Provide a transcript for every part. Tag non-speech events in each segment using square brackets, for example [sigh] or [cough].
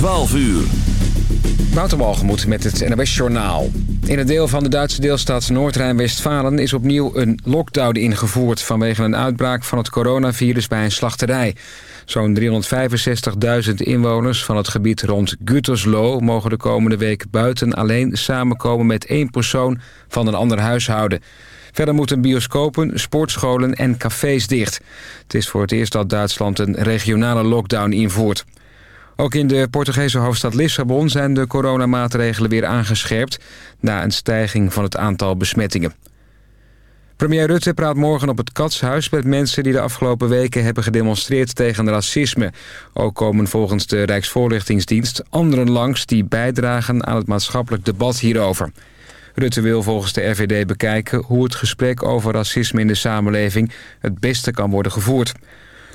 12 uur. Wouter met het NOS Journaal. In het deel van de Duitse deelstaat Noord-Rijn-Westfalen... is opnieuw een lockdown ingevoerd... vanwege een uitbraak van het coronavirus bij een slachterij. Zo'n 365.000 inwoners van het gebied rond Gütersloh... mogen de komende week buiten alleen samenkomen met één persoon... van een ander huishouden. Verder moeten bioscopen, sportscholen en cafés dicht. Het is voor het eerst dat Duitsland een regionale lockdown invoert. Ook in de Portugese hoofdstad Lissabon zijn de coronamaatregelen weer aangescherpt... na een stijging van het aantal besmettingen. Premier Rutte praat morgen op het Katshuis met mensen die de afgelopen weken hebben gedemonstreerd tegen racisme. Ook komen volgens de Rijksvoorlichtingsdienst anderen langs die bijdragen aan het maatschappelijk debat hierover. Rutte wil volgens de RVD bekijken hoe het gesprek over racisme in de samenleving het beste kan worden gevoerd.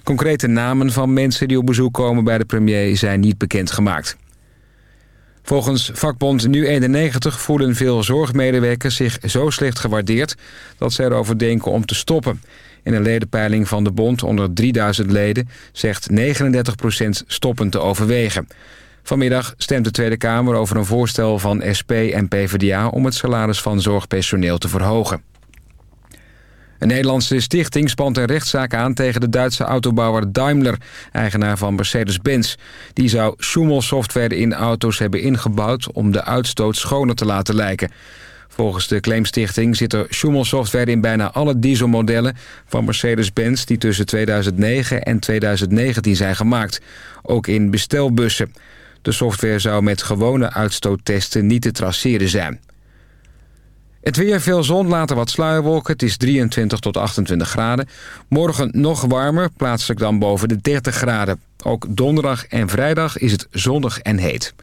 Concrete namen van mensen die op bezoek komen bij de premier zijn niet bekendgemaakt. Volgens vakbond Nu91 voelen veel zorgmedewerkers zich zo slecht gewaardeerd... dat ze erover denken om te stoppen. In een ledenpeiling van de bond onder 3000 leden zegt 39% stoppen te overwegen. Vanmiddag stemt de Tweede Kamer over een voorstel van SP en PvdA... om het salaris van zorgpersoneel te verhogen. Een Nederlandse stichting spant een rechtszaak aan tegen de Duitse autobouwer Daimler, eigenaar van Mercedes-Benz. Die zou Schumel-software in auto's hebben ingebouwd om de uitstoot schoner te laten lijken. Volgens de claimstichting zit er Schumel-software in bijna alle dieselmodellen van Mercedes-Benz die tussen 2009 en 2019 zijn gemaakt. Ook in bestelbussen. De software zou met gewone uitstoottesten niet te traceren zijn. Het weer, veel zon, later wat sluierwolken. Het is 23 tot 28 graden. Morgen nog warmer, plaatselijk dan boven de 30 graden. Ook donderdag en vrijdag is het zonnig en heet.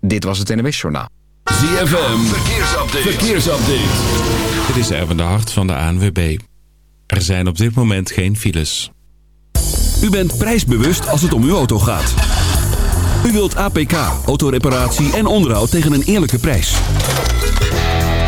Dit was het NWS Journaal. ZFM, verkeersupdate. verkeersupdate. Dit is Erwin de Hart van de ANWB. Er zijn op dit moment geen files. U bent prijsbewust als het om uw auto gaat. U wilt APK, autoreparatie en onderhoud tegen een eerlijke prijs.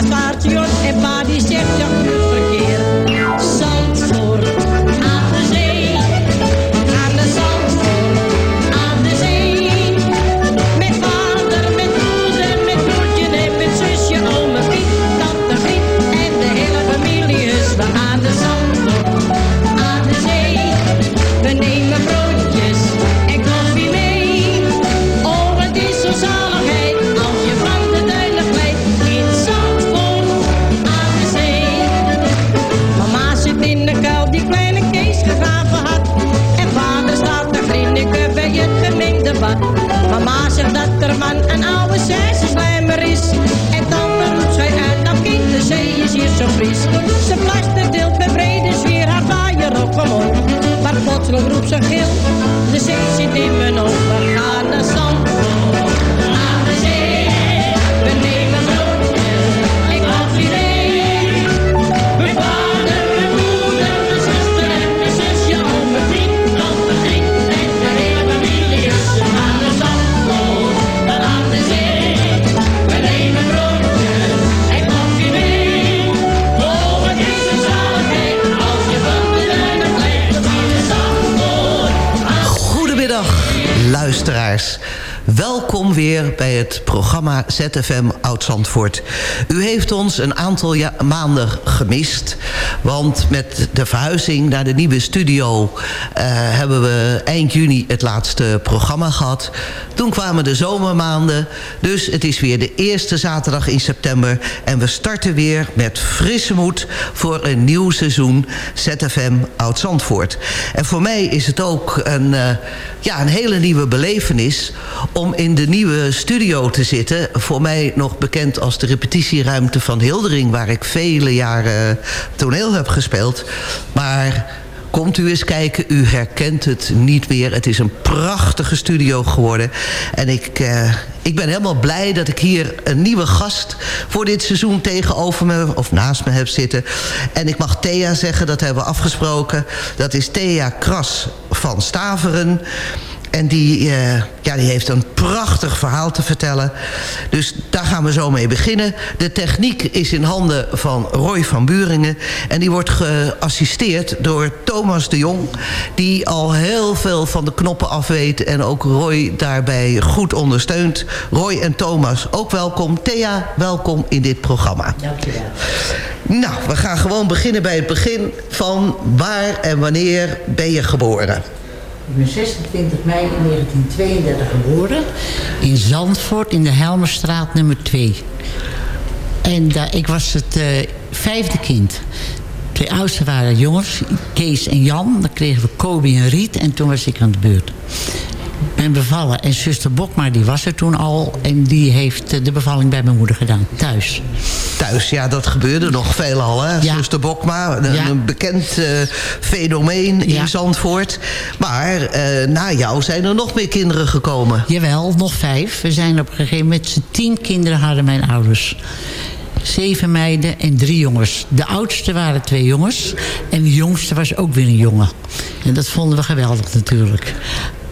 Ze gaan fris. Ze plaster deelt met brede sfeer haar vaaier op omhoog. Maar plotseling roept ze gil, de zee zit in mijn ogen. Naar aan luisteraars. Welkom weer bij het programma ZFM Oud-Zandvoort. U heeft ons een aantal maanden gemist. Want met de verhuizing naar de nieuwe studio... Uh, hebben we eind juni het laatste programma gehad. Toen kwamen de zomermaanden. Dus het is weer de eerste zaterdag in september. En we starten weer met frisse moed voor een nieuw seizoen ZFM Oud-Zandvoort. En voor mij is het ook een, uh, ja, een hele nieuwe belevenis om in de nieuwe studio te zitten. Voor mij nog bekend als de repetitieruimte van Hildering... waar ik vele jaren toneel heb gespeeld. Maar Komt u eens kijken, u herkent het niet meer. Het is een prachtige studio geworden. En ik, uh, ik ben helemaal blij dat ik hier een nieuwe gast... voor dit seizoen tegenover me of naast me heb zitten. En ik mag Thea zeggen, dat hebben we afgesproken. Dat is Thea Kras van Staveren... En die, uh, ja, die heeft een prachtig verhaal te vertellen. Dus daar gaan we zo mee beginnen. De techniek is in handen van Roy van Buringen. En die wordt geassisteerd door Thomas de Jong. Die al heel veel van de knoppen af weet. En ook Roy daarbij goed ondersteunt. Roy en Thomas, ook welkom. Thea, welkom in dit programma. Dankjewel. Nou, we gaan gewoon beginnen bij het begin van waar en wanneer ben je geboren? Ik ben 26 mei 1932 geboren. In Zandvoort, in de Helmerstraat nummer 2. En ik was het uh, vijfde kind. Twee oudsten waren jongens, Kees en Jan. Dan kregen we Kobi en Riet en toen was ik aan de beurt ben bevallen. En zuster Bokma, die was er toen al. En die heeft de bevalling bij mijn moeder gedaan, thuis. Thuis, ja, dat gebeurde nog veelal, hè? Ja. Zuster Bokma, een, ja. een bekend uh, fenomeen in ja. Zandvoort. Maar uh, na jou zijn er nog meer kinderen gekomen. Jawel, nog vijf. We zijn op een gegeven moment... z'n tien kinderen hadden mijn ouders zeven meiden en drie jongens. De oudste waren twee jongens. En de jongste was ook weer een jongen. En dat vonden we geweldig natuurlijk.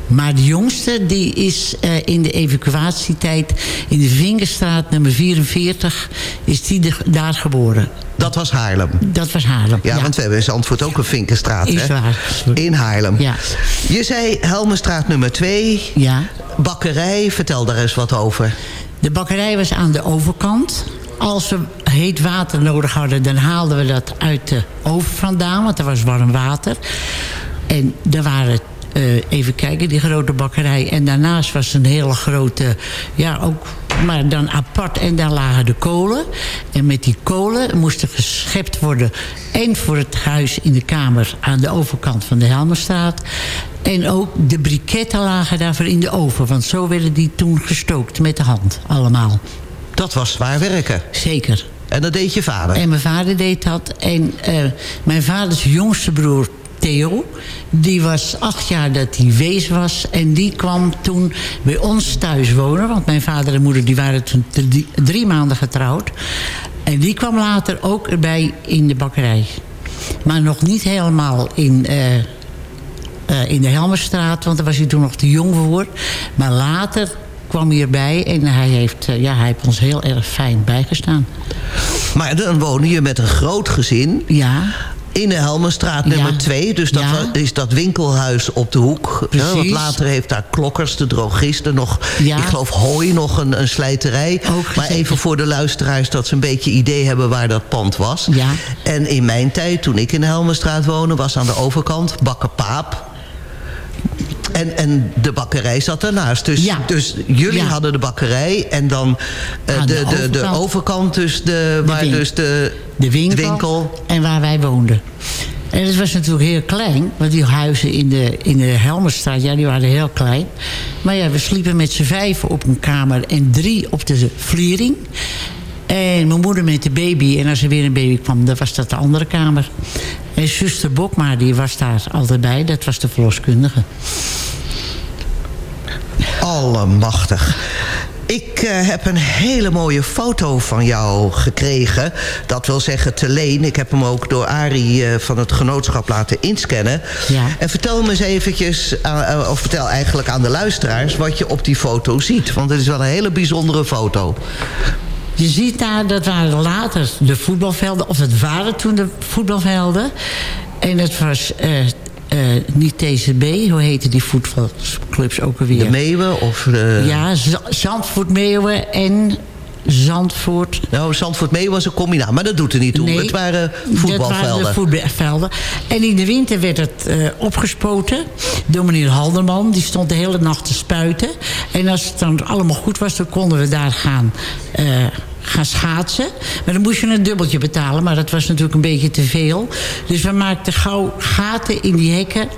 Maar de jongste die is uh, in de evacuatietijd in de Vingerstraat nummer 44... is die de, daar geboren. Dat was Haarlem? Dat was Haarlem, ja. ja. want we hebben in Zandvoort ook een Vinkenstraat. Is hè? waar. In Haarlem. Ja. Je zei Helmenstraat nummer 2. Ja. Bakkerij, vertel daar eens wat over. De bakkerij was aan de overkant. Als we heet water nodig hadden, dan haalden we dat uit de oven vandaan. Want er was warm water. En er waren uh, even kijken, die grote bakkerij. En daarnaast was een hele grote, ja ook, maar dan apart. En daar lagen de kolen. En met die kolen moesten geschept worden. En voor het huis in de kamer aan de overkant van de Helmerstraat. En ook de briketten lagen daarvoor in de oven. Want zo werden die toen gestookt met de hand, allemaal. Dat was zwaar werken. Zeker. En dat deed je vader? En mijn vader deed dat. En uh, mijn vaders jongste broer Theo. Die was acht jaar dat hij wees was. En die kwam toen bij ons thuis wonen. Want mijn vader en moeder die waren toen drie, maanden getrouwd. En die kwam later ook erbij in de bakkerij. Maar nog niet helemaal in... Uh, uh, in de Helmerstraat, want daar was hij toen nog te jong voor. Maar later kwam hij erbij en hij heeft, uh, ja, hij heeft ons heel erg fijn bijgestaan. Maar dan woonde je met een groot gezin. Ja in de Helmenstraat nummer 2. Ja. Dus dat is dat winkelhuis op de hoek. Precies. want later heeft daar Klokkers, de drogisten, nog... Ik geloof Hooi, nog een, een slijterij. Ook maar even voor de luisteraars dat ze een beetje idee hebben waar dat pand was. Ja. En in mijn tijd, toen ik in de Helmenstraat woonde... was aan de overkant Bakker Paap. En, en de bakkerij zat ernaast. Dus, ja. dus jullie ja. hadden de bakkerij. En dan uh, de, de, overkant. de, overkant, dus de, waar dus de, de winkel. En waar wij woonden. En het was natuurlijk heel klein. Want die huizen in de, in de Helmerstraat, ja, die waren heel klein. Maar ja, we sliepen met z'n vijven op een kamer en drie op de vliering. En mijn moeder met de baby. En als er weer een baby kwam, dan was dat de andere kamer. En zuster Bokma, die was daar altijd bij. Dat was de verloskundige. Allemachtig. Ik uh, heb een hele mooie foto van jou gekregen. Dat wil zeggen te leen. Ik heb hem ook door Arie uh, van het genootschap laten inscannen. Ja. En vertel me eens eventjes, uh, of vertel eigenlijk aan de luisteraars... wat je op die foto ziet. Want het is wel een hele bijzondere foto. Je ziet daar, dat waren later de voetbalvelden... of het waren toen de voetbalvelden. En het was... eh, niet TCB, hoe heette die voetbalclubs ook alweer? De Meeuwen of... De... Ja, Z Zandvoort Meeuwen en Zandvoort. Nou, Zandvoort Meeuwen was een combinatie, maar dat doet er niet toe. Nee, het waren voetbalvelden. Dat waren de voetbalvelden. En in de winter werd het uh, opgespoten door meneer Halderman. Die stond de hele nacht te spuiten. En als het dan allemaal goed was, dan konden we daar gaan... Uh, gaan schaatsen. Maar dan moest je een dubbeltje betalen. Maar dat was natuurlijk een beetje te veel. Dus we maakten gauw gaten in die hekken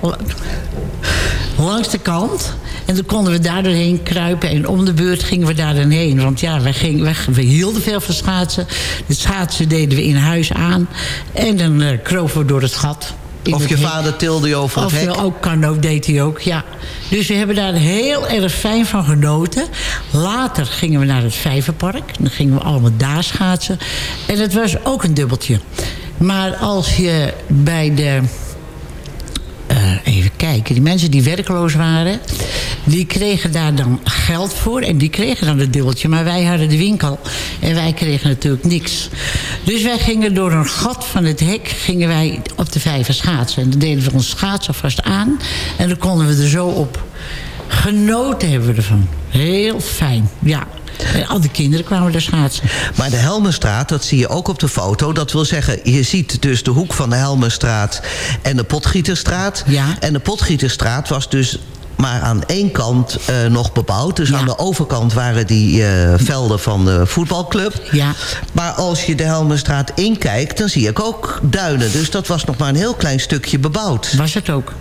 langs de kant. En dan konden we daar doorheen kruipen. En om de beurt gingen we daar dan heen. Want ja, we, gingen, we, hielden veel van schaatsen. De schaatsen deden we in huis aan. En dan uh, we door het gat. Of je vader tilde je over het of hek? Of ook kano deed hij ook, ja. Dus we hebben daar heel erg fijn van genoten. Later gingen we naar het Vijverpark. Dan gingen we allemaal daar schaatsen. En het was ook een dubbeltje. Maar als je bij de even kijken. Die mensen die werkloos waren... die kregen daar dan geld voor. En die kregen dan het dubbeltje. Maar wij hadden de winkel. En wij kregen natuurlijk niks. Dus wij gingen door een gat van het hek... gingen wij op de vijver schaatsen. En dan deden we ons schaatsen vast aan. En dan konden we er zo op. Genoten hebben we ervan. Heel fijn, ja. En al die kinderen kwamen daar schaatsen. Maar de Helmenstraat, dat zie je ook op de foto. Dat wil zeggen, je ziet dus de hoek van de Helmenstraat en de Potgieterstraat. Ja. En de Potgieterstraat was dus maar aan één kant uh, nog bebouwd. Dus Ja. aan de overkant waren die uh, velden van de voetbalclub. Ja. Maar als je de Helmenstraat inkijkt, dan zie ik ook duinen. Dus dat was nog maar een heel klein stukje bebouwd. Was het ook.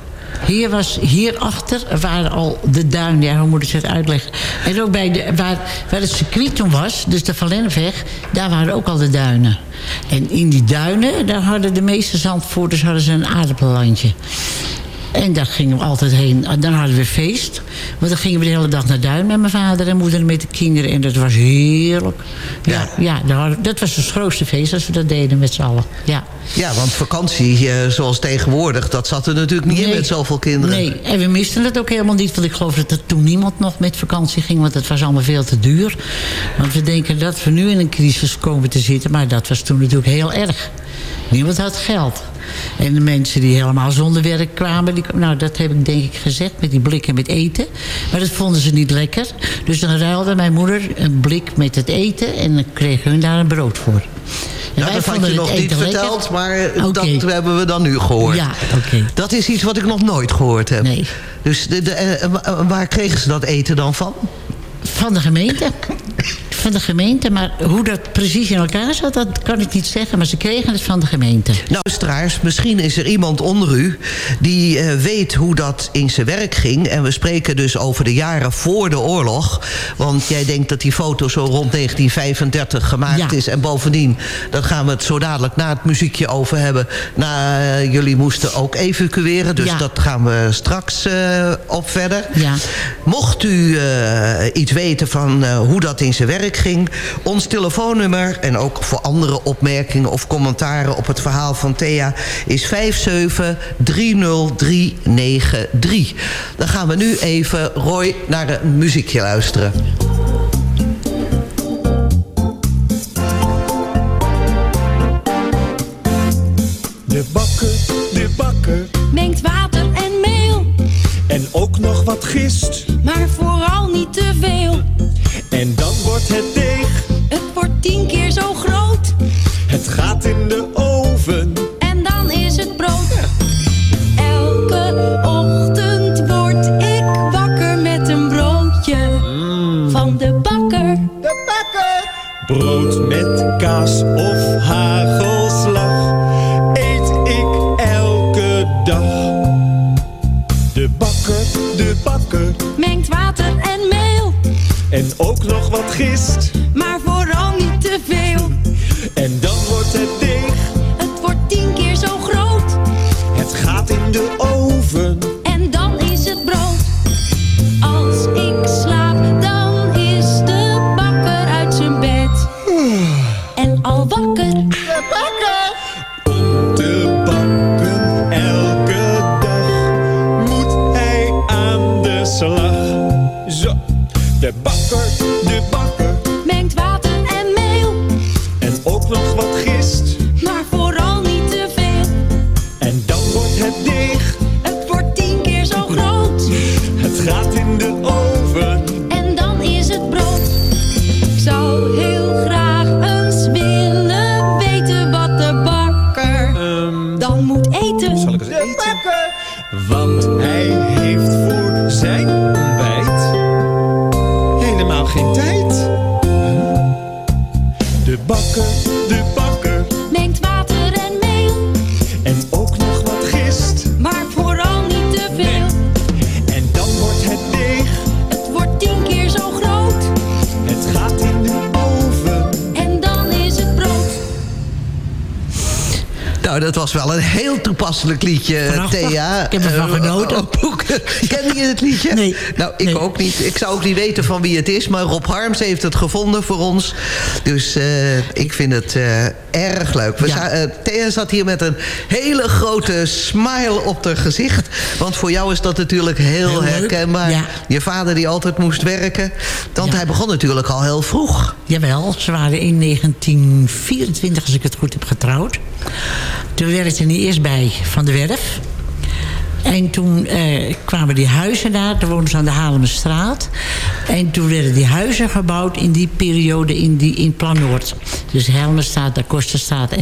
Hier was, hierachter waren al de duinen, ja, hoe moet ik het uitleggen? En ook bij de, waar, waar het circuit was, dus de Valenneweg, daar waren ook al de duinen. En in die duinen, daar hadden de meeste zandvoerders hadden ze een aardappellandje. En daar gingen we altijd heen. Dan hadden we feest. Want dan gingen we de hele dag naar Duin met mijn vader en moeder en met de kinderen. En dat was heerlijk. Ja, ja. ja dat was het grootste feest als we dat deden met z'n allen. Ja. Ja, want vakantie, uh, zoals tegenwoordig, dat zat er natuurlijk niet Nee. in met zoveel kinderen. Nee, en we misten het ook helemaal niet. Want ik geloof dat er toen niemand nog met vakantie ging. Want het was allemaal veel te duur. Want we denken dat we nu in een crisis komen te zitten. Maar dat was toen natuurlijk heel erg. Niemand had geld. En de mensen die helemaal zonder werk kwamen... Die, nou, dat heb ik denk ik gezegd met die blikken met eten. Maar dat vonden ze niet lekker. Dus dan ruilde mijn moeder een blik met het eten... en dan kregen hun daar een brood voor. En Nou, wij dat had je nog niet lekker. verteld, maar eh, dat hebben we dan nu gehoord. Ja, oké. Dat is iets wat ik nog nooit gehoord heb. Nee. Dus de, de, eh, wa- waar kregen ze dat eten dan van? Van de gemeente. Van de gemeente. Maar hoe dat precies in elkaar zat, dat kan ik niet zeggen. Maar ze kregen het van de gemeente. Nou, luisteraars, misschien is er iemand onder u... die eh, weet hoe dat in zijn werk ging. En we spreken dus over de jaren voor de oorlog. Want jij denkt dat die foto zo rond 1935 gemaakt Ja. is. En bovendien, daar gaan we het zo dadelijk na het muziekje over hebben. Na, eh, jullie moesten ook evacueren, dus Ja. dat gaan we straks eh, op verder. Ja. Mocht u iets weten van hoe dat in zijn werk ging... ons telefoonnummer en ook voor andere opmerkingen of commentaren... op het verhaal van Thea is 5730393. Dan gaan we nu even, Roy, naar een muziekje luisteren. De bakker, de bakker Mengt water en meel, en ook nog wat gist. maar vooral niet te veel. En wordt het deeg, Het wordt tien keer zo groot het gaat in de oven. en dan is het brood. Elke ochtend word ik wakker met een broodje van de bakker. Brood met kaas of ook nog wat gist. De een heel toepasselijk liedje. Thea. Ik heb ervan Eh, genoten. boeken. [laughs] Ken je het liedje? Nee. Nou, ik Nee. ook niet. Ik zou ook niet weten van wie het is. Maar Rob Harms heeft het gevonden voor ons. Dus eh, ik vind het eh, erg leuk. We Ja. Thea zat hier met een hele grote smile op haar gezicht. Want voor jou is dat natuurlijk heel, herkenbaar. Ja. Je vader die altijd moest werken. Want Ja. hij begon natuurlijk al heel vroeg. Jawel, ze waren in 1924, als ik het goed heb, getrouwd. Toen werkte hij eerst bij Van de Werf. En toen eh, kwamen die huizen daar. Toen woonden ze aan de Haarlemmerstraat. En toen werden die huizen gebouwd in die periode in, die, in Plan Noord. Dus Helmerstraat, de Kosterstraat.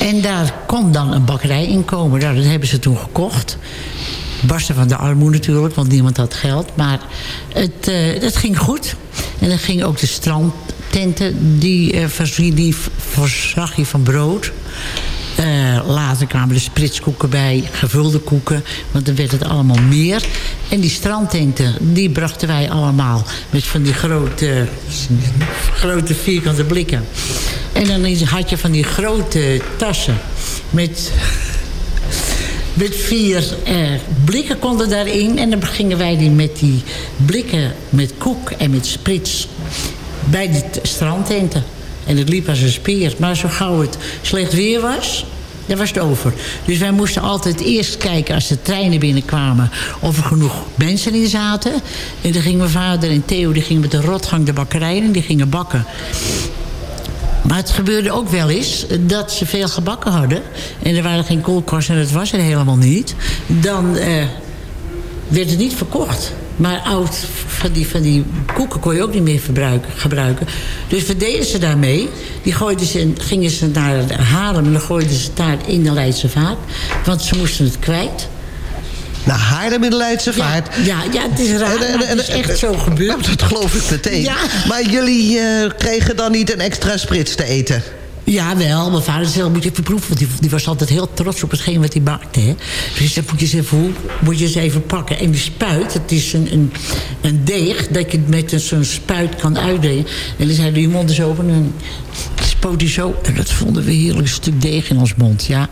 En, daar kon dan een bakkerij in komen. Nou, dat hebben ze toen gekocht. Barsten van de armoede natuurlijk, want niemand had geld. Maar het, eh, ging goed. En dan ging ook de strandtenten, die, eh, die voorzag je van brood. Eh, later kwamen de spritskoeken bij, gevulde koeken. Want dan werd het allemaal meer. En die strandtenten, die brachten wij allemaal. Met van die grote, grote vierkante blikken. En dan had je van die grote tassen. Met met vier eh, blikken konden daarin. En dan gingen wij die met die blikken met koek en met sprits bij die t- strandtenten. En het liep als een speer. Maar zo gauw het slecht weer was, dan was het over. Dus wij moesten altijd eerst kijken als de treinen binnenkwamen... of er genoeg mensen in zaten. En dan gingen mijn vader en Theo die gingen met de rotgang de bakkerij en die gingen bakken. Maar het gebeurde ook wel eens dat ze veel gebakken hadden. En er waren geen koelkasten en dat was er helemaal niet. Dan eh, werd het niet verkocht. Maar oud van die, van die koeken kon je ook niet meer verbruiken, gebruiken. Dus wat deden ze daarmee? Die gooiden ze, gingen ze naar Haarlem en dan gooiden ze daar in de Leidse Vaart. Want ze moesten het kwijt. Naar Haarlem in de Leidse Ja, Vaart. ja, ja, het is raar, maar het is echt zo gebeurd. [laughs] Nou, dat geloof ik meteen. Ja. Maar jullie eh, kregen dan niet een extra sprits te eten? Ja, wel. Mijn vader zei, moet je even proeven. Want die, die was altijd heel trots op hetgeen wat hij maakte. Hè. Dus dat moet je eens even, moet je eens even pakken. En die spuit, het is een, een, een deeg... dat je met zo'n spuit kan uitdelen. En dan zei je mond is open en zo. En dat vonden we heerlijk, een stuk deeg in ons mond. Ja,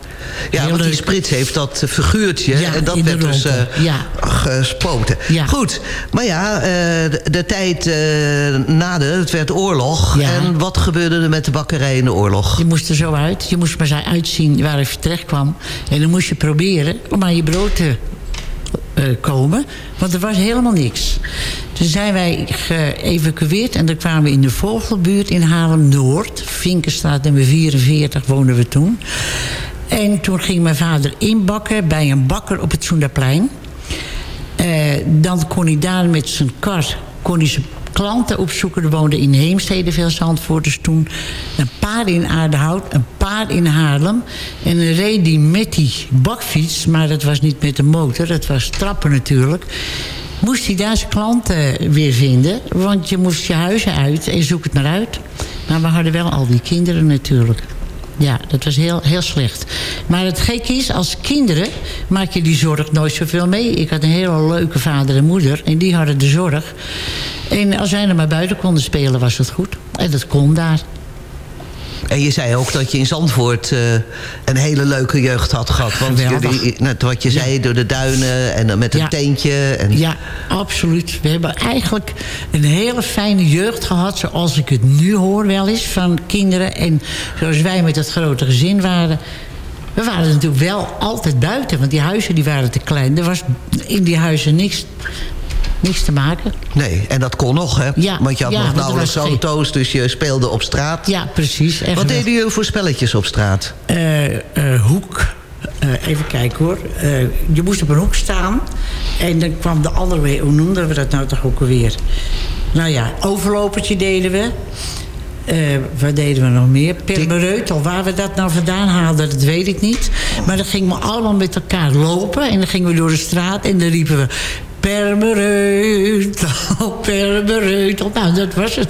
Ja, want die leuk. sprits heeft dat figuurtje. Ja, en dat werd dus eh, Ja. gespoten. Ja. Goed, maar ja, eh, de, de tijd eh, na de, het werd oorlog. En wat gebeurde er met de bakkerij in de oorlog? Je moest er zo uit. Je moest maar zo uitzien waar je terecht kwam. En dan moest je proberen om aan je brood te eh, komen. Want er was helemaal niks. Toen zijn wij geëvacueerd en dan kwamen we in de Vogelbuurt in Haarlem-Noord. Vinkenstraat nummer 44 woonden we toen. En toen ging mijn vader inbakken bij een bakker op het Soenderplein. Eh, dan kon hij daar met zijn kar kon hij zijn klanten opzoeken. Er woonden in Heemstede veel Zandvoorters toen. Een paar in Aardehout, een paar in Haarlem. En dan reed hij met die bakfiets, maar dat was niet met de motor. Dat was trappen natuurlijk. Moest hij daar zijn klanten weer vinden. Want je moest je huizen uit en zoek het maar uit. Maar we hadden wel al die kinderen natuurlijk. Ja, dat was heel, heel slecht. Maar het gekke is, als kinderen maak je die zorg nooit zoveel mee. Ik had een hele leuke vader en moeder en die hadden de zorg. En als wij er maar buiten konden spelen, was het goed. En dat kon daar. En je zei ook dat je in Zandvoort eh, een hele leuke jeugd had gehad. Want jullie, net wat je zei, door de duinen en met een Ja. tentje. En, Ja, absoluut. We hebben eigenlijk een hele fijne jeugd gehad... zoals ik het nu hoor wel eens van kinderen. En zoals wij met het grote gezin waren... We waren natuurlijk wel altijd buiten, want die huizen die waren te klein. Er was in die huizen niks, niks te maken. Nee, en dat kon nog, hè? Ja, Want je had ja, nog nauwelijks auto's, dus je speelde op straat. Ja, precies. Echt Wat deden jullie voor spelletjes op straat? Eh, eh, hoek. Eh, even kijken hoor. Eh, je moest op een hoek staan. En dan kwam de andere weer. Hoe noemden we dat nou toch ook alweer? Nou ja, overlopertje deden we. Eh, wat deden we nog meer? Permereutel. Waar we dat nou vandaan haalden, dat weet ik niet. Maar dan gingen we allemaal met elkaar lopen. En dan gingen we door de straat. En dan riepen we... [laughs] Permereut, oh, permereut. Nou, dat was het.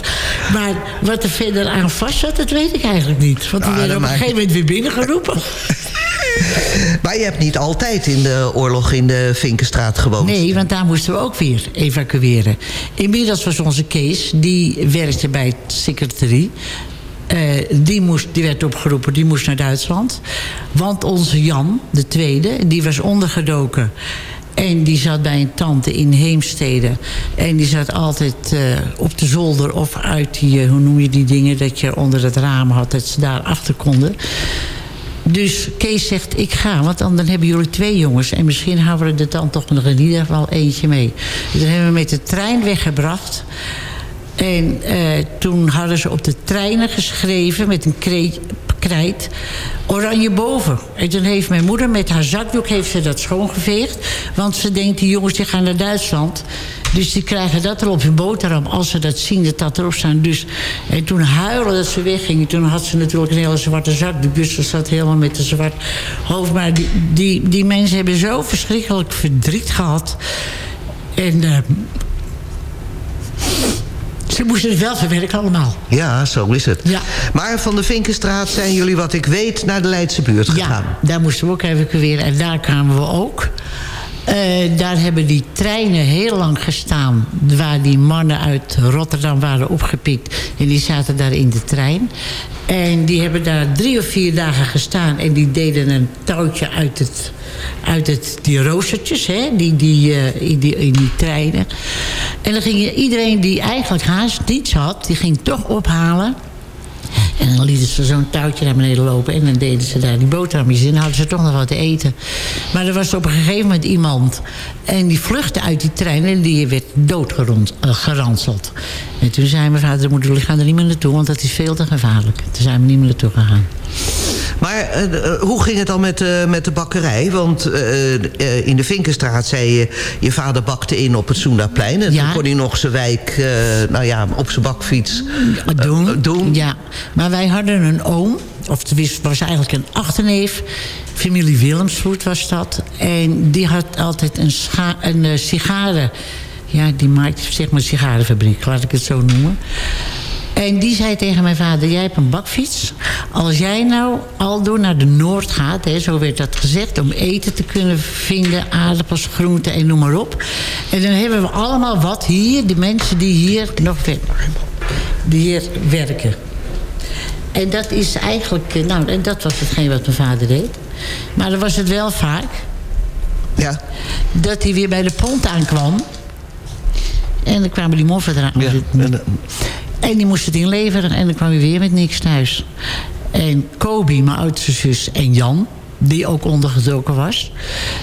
Maar wat er verder aan vast zat, dat weet ik eigenlijk niet. Want die Nou, werden op een gegeven moment weer binnengeroepen. [laughs] Maar je hebt niet altijd in de oorlog in de Vinkenstraat gewoond. Nee, want daar moesten we ook weer evacueren. Inmiddels was onze Kees, die werkte bij het secretarie. Eh, die, moest, die werd opgeroepen, die moest naar Duitsland. Want onze Jan, de tweede, die was ondergedoken. En die zat bij een tante in Heemstede. En die zat altijd eh, op de zolder of uit die, eh, hoe noem je die dingen... dat je onder het raam had, dat ze daar achter konden. Dus Kees zegt, ik ga, want dan, hebben jullie twee jongens... en misschien houden we er dan toch nog in ieder geval eentje mee. Dus dan hebben we met de trein weggebracht... En eh, toen hadden ze op de treinen geschreven met een krijt... oranje boven. En toen heeft mijn moeder met haar zakdoek heeft ze dat schoongeveegd. Want ze denkt, die jongens die gaan naar Duitsland... Dus die krijgen dat erop hun boterham als ze dat zien, dat dat erop staan. Dus, en toen huilen dat ze weggingen. Toen had ze natuurlijk een hele zwarte zakdoek. Dus ze zat helemaal met een zwart hoofd. Maar die, die, die mensen hebben zo verschrikkelijk verdriet gehad. En... eh, ze moesten het wel verwerken allemaal. Ja, zo is het. Ja. Maar van de Vinkenstraat zijn jullie, wat ik weet, naar de Leidse buurt gegaan. Ja, daar moesten we ook evacueren. En daar kwamen we ook. Eh, daar hebben die treinen heel lang gestaan... waar die mannen uit Rotterdam waren opgepikt. En die zaten daar in de trein. En die hebben daar drie of vier dagen gestaan... en die deden een touwtje uit, het, uit het, die roostertjes, die, die, eh, in, die, in die treinen. En dan ging iedereen die eigenlijk haast niets had... die ging toch ophalen... En dan lieten ze zo'n touwtje naar beneden lopen. En dan deden ze daar die boterhammetjes in. En hadden ze toch nog wat te eten. Maar er was op een gegeven moment iemand. En die vluchtte uit die trein. En die werd doodgeranseld. En toen zei mijn vader, moeder, jullie gaan er niet meer naartoe. Want dat is veel te gevaarlijk. Toen zijn we niet meer naartoe gegaan. Maar eh, eh, hoe ging het dan met, eh, met de bakkerij? Want in de Vinkenstraat zei je... je vader bakte in op het Soendaplein. En Ja. toen kon hij nog zijn wijk nou ja, op zijn bakfiets doen. doen. Ja, maar wij hadden een oom. Of het was eigenlijk een achterneef. Familie Willemsvoet was dat. En die had altijd een, een sigaren... Ja, die maakte zeg maar sigarenfabriek, laat ik het zo noemen. En die zei tegen mijn vader, jij hebt een bakfiets. Als jij nou aldoor naar de Noord gaat, hè, zo werd dat gezegd... om eten te kunnen vinden, aardappels, groenten en noem maar op. En dan hebben we allemaal wat hier, de mensen die hier nog werken. Die hier werken. En dat is eigenlijk, eh, nou, en dat was hetgeen wat mijn vader deed. Maar dan was het wel vaak Ja. dat hij weer bij de pont aankwam. En dan kwamen die moffen eraan. Ja. En, eh, En die moest het inleveren en dan kwam hij weer met niks thuis. En Kobi, mijn oudste zus, en Jan, die ook ondergedoken was...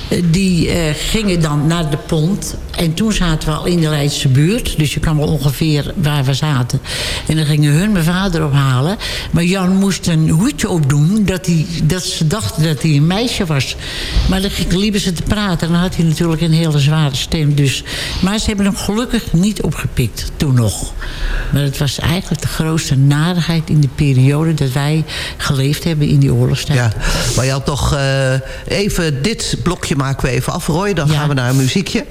eh, die eh, gingen dan naar de pont. En toen zaten we al in de Leidse buurt. Dus je kan wel ongeveer waar we zaten. En dan gingen hun mijn vader ophalen. Maar Jan moest een hoedje opdoen... dat, hij, dat ze dachten dat hij een meisje was. Maar dan liepen ze te praten. En dan had hij natuurlijk een hele zware stem. Dus. Maar ze hebben hem gelukkig niet opgepikt. Toen nog. Maar het was eigenlijk de grootste narigheid in de periode... dat wij geleefd hebben in die oorlogstijd. ja. Maar je had nog eh, even... dit blokje maken we even af, Roy. Dan Ja. gaan we naar een muziekje.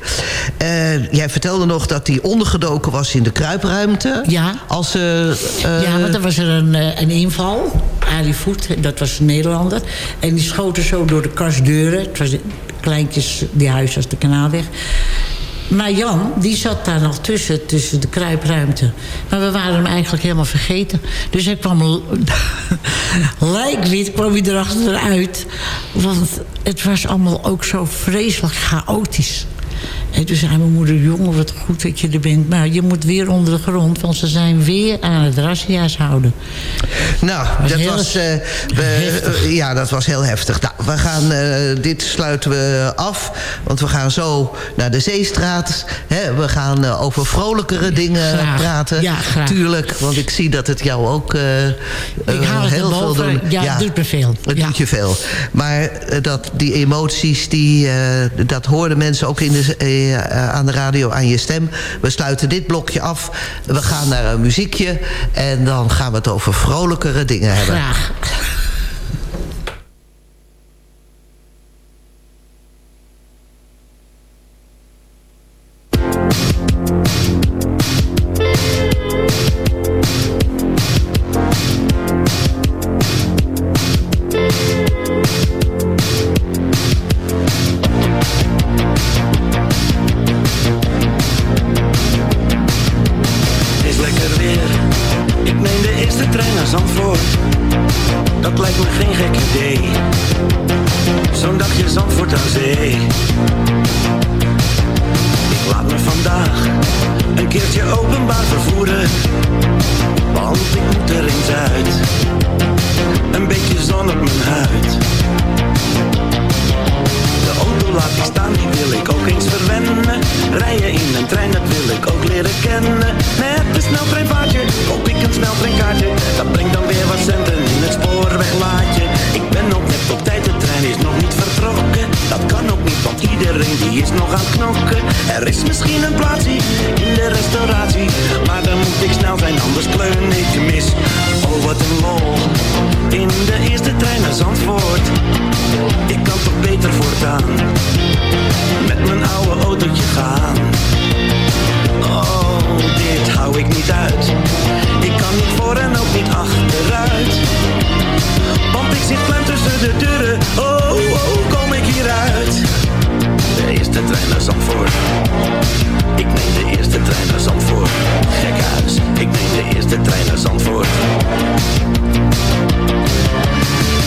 Eh, jij vertelde nog dat hij ondergedoken was in de kruipruimte. Ja. Als, eh, Ja, want er was er een, een inval. Arie Voet, dat was een Nederlander. En die schoten zo door de kastdeuren. Het was kleintjes, die huis als de kanaalweg. Maar Jan, die zat daar nog tussen, tussen de kruipruimte. Maar we waren hem eigenlijk helemaal vergeten. Dus hij kwam [laughs] lijkwit kwam hij erachteruit. Want het was allemaal ook zo vreselijk chaotisch. En toen zei mijn moeder, jongen, wat goed dat je er bent. Maar je moet weer onder de grond, want ze zijn weer aan het razzia's houden. Nou, Was dat was, [laughs] eh, ja, dat was heel heftig. Nou, we gaan, eh, dit sluiten we af. Want we gaan zo naar de Zeestraat. Hè, we gaan over vrolijkere dingen Graag. praten. Ja, graag. Tuurlijk, want ik zie dat het jou ook Ik haal het heel veel doet. Ja, het doet me veel. Het Ja. doet je veel. Maar dat, die emoties, die, dat hoorden mensen ook in de, eh, aan de radio aan je stem. We sluiten dit blokje af. We gaan naar een muziekje. En dan gaan we het over vrolijkere dingen hebben. Graag. Sneltreinvaartje, koop ik een sneltreinkaartje. Dat brengt dan weer wat centen in het spoorweglaadje. Ik ben nog net op tijd, de trein is nog niet vertrokken. Dat kan ook niet, want iedereen die is nog aan het knokken. Er is misschien een plaatsje in de restauratie. Maar dan moet ik snel zijn, anders kleun ik mis. Oh, wat een lol. In de eerste trein naar Zandvoort. Ik kan toch beter voortaan. Met mijn oude autootje gaan. Oh, dit hou ik niet uit. Ik kan niet voor en ook niet achteruit. Want ik zit klem tussen de deuren. Oh, oh, kom ik hieruit. Eerste trein naar Zandvoort. Ik neem de eerste trein naar Zandvoort. Gek huis, ik neem de eerste trein naar Zandvoort.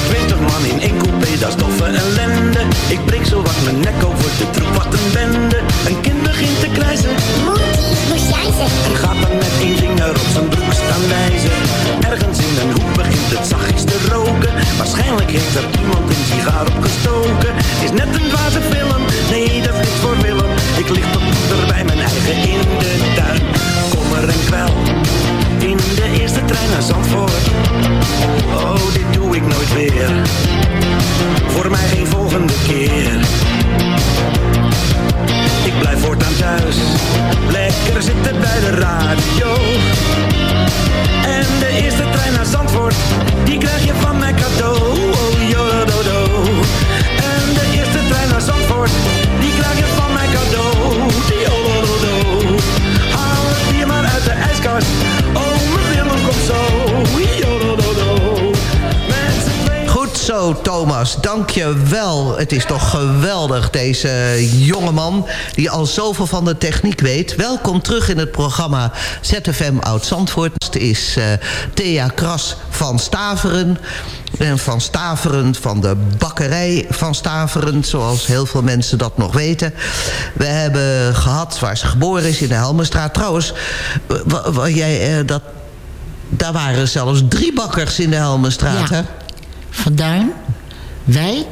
Twintig man in één coupé, dat is toffe ellende. Ik breek zo wat mijn nek over de troep, wat een bende. Een kind begint te krijzen. Monty, moest jij zeggen. En gaat dan met één vinger op zijn broek staan wijzen. Ergens in een hoek begint het zachtjes te roken. Waarschijnlijk heeft er iemand een sigaar opgestoken. Het is net een dwaze film, nee is niks voor Willem. Ik lig tot moeder bij mijn eigen in de tuin. Kommer en kwel, in de eerste trein naar Zandvoort. Oh, dit doe ik nooit weer. Voor mij geen volgende keer. Ik blijf voortaan thuis, lekker zitten bij de radio. En de eerste trein naar Zandvoort, die krijg je van mij cadeau. Oh, jododo. Trein naar Zandvoort, die krijg je van mij cadeau. Jododo. Haal het bier maar uit de ijskast. Oh, mijn Willem komt zo. Goed zo, Thomas. Dank je wel. Het is toch geweldig, deze jongeman... die al zoveel van de techniek weet. Welkom terug in het programma ZFM Oud-Zandvoort. Het is eh, Thea Kras van Staveren... En van Staveren, van de bakkerij van Staveren... zoals heel veel mensen dat nog weten. We hebben gehad waar ze geboren is, in de Helmenstraat. Trouwens, jij, eh, dat, daar waren zelfs drie bakkers in de Helmenstraat, Ja. hè? Van Duin, wij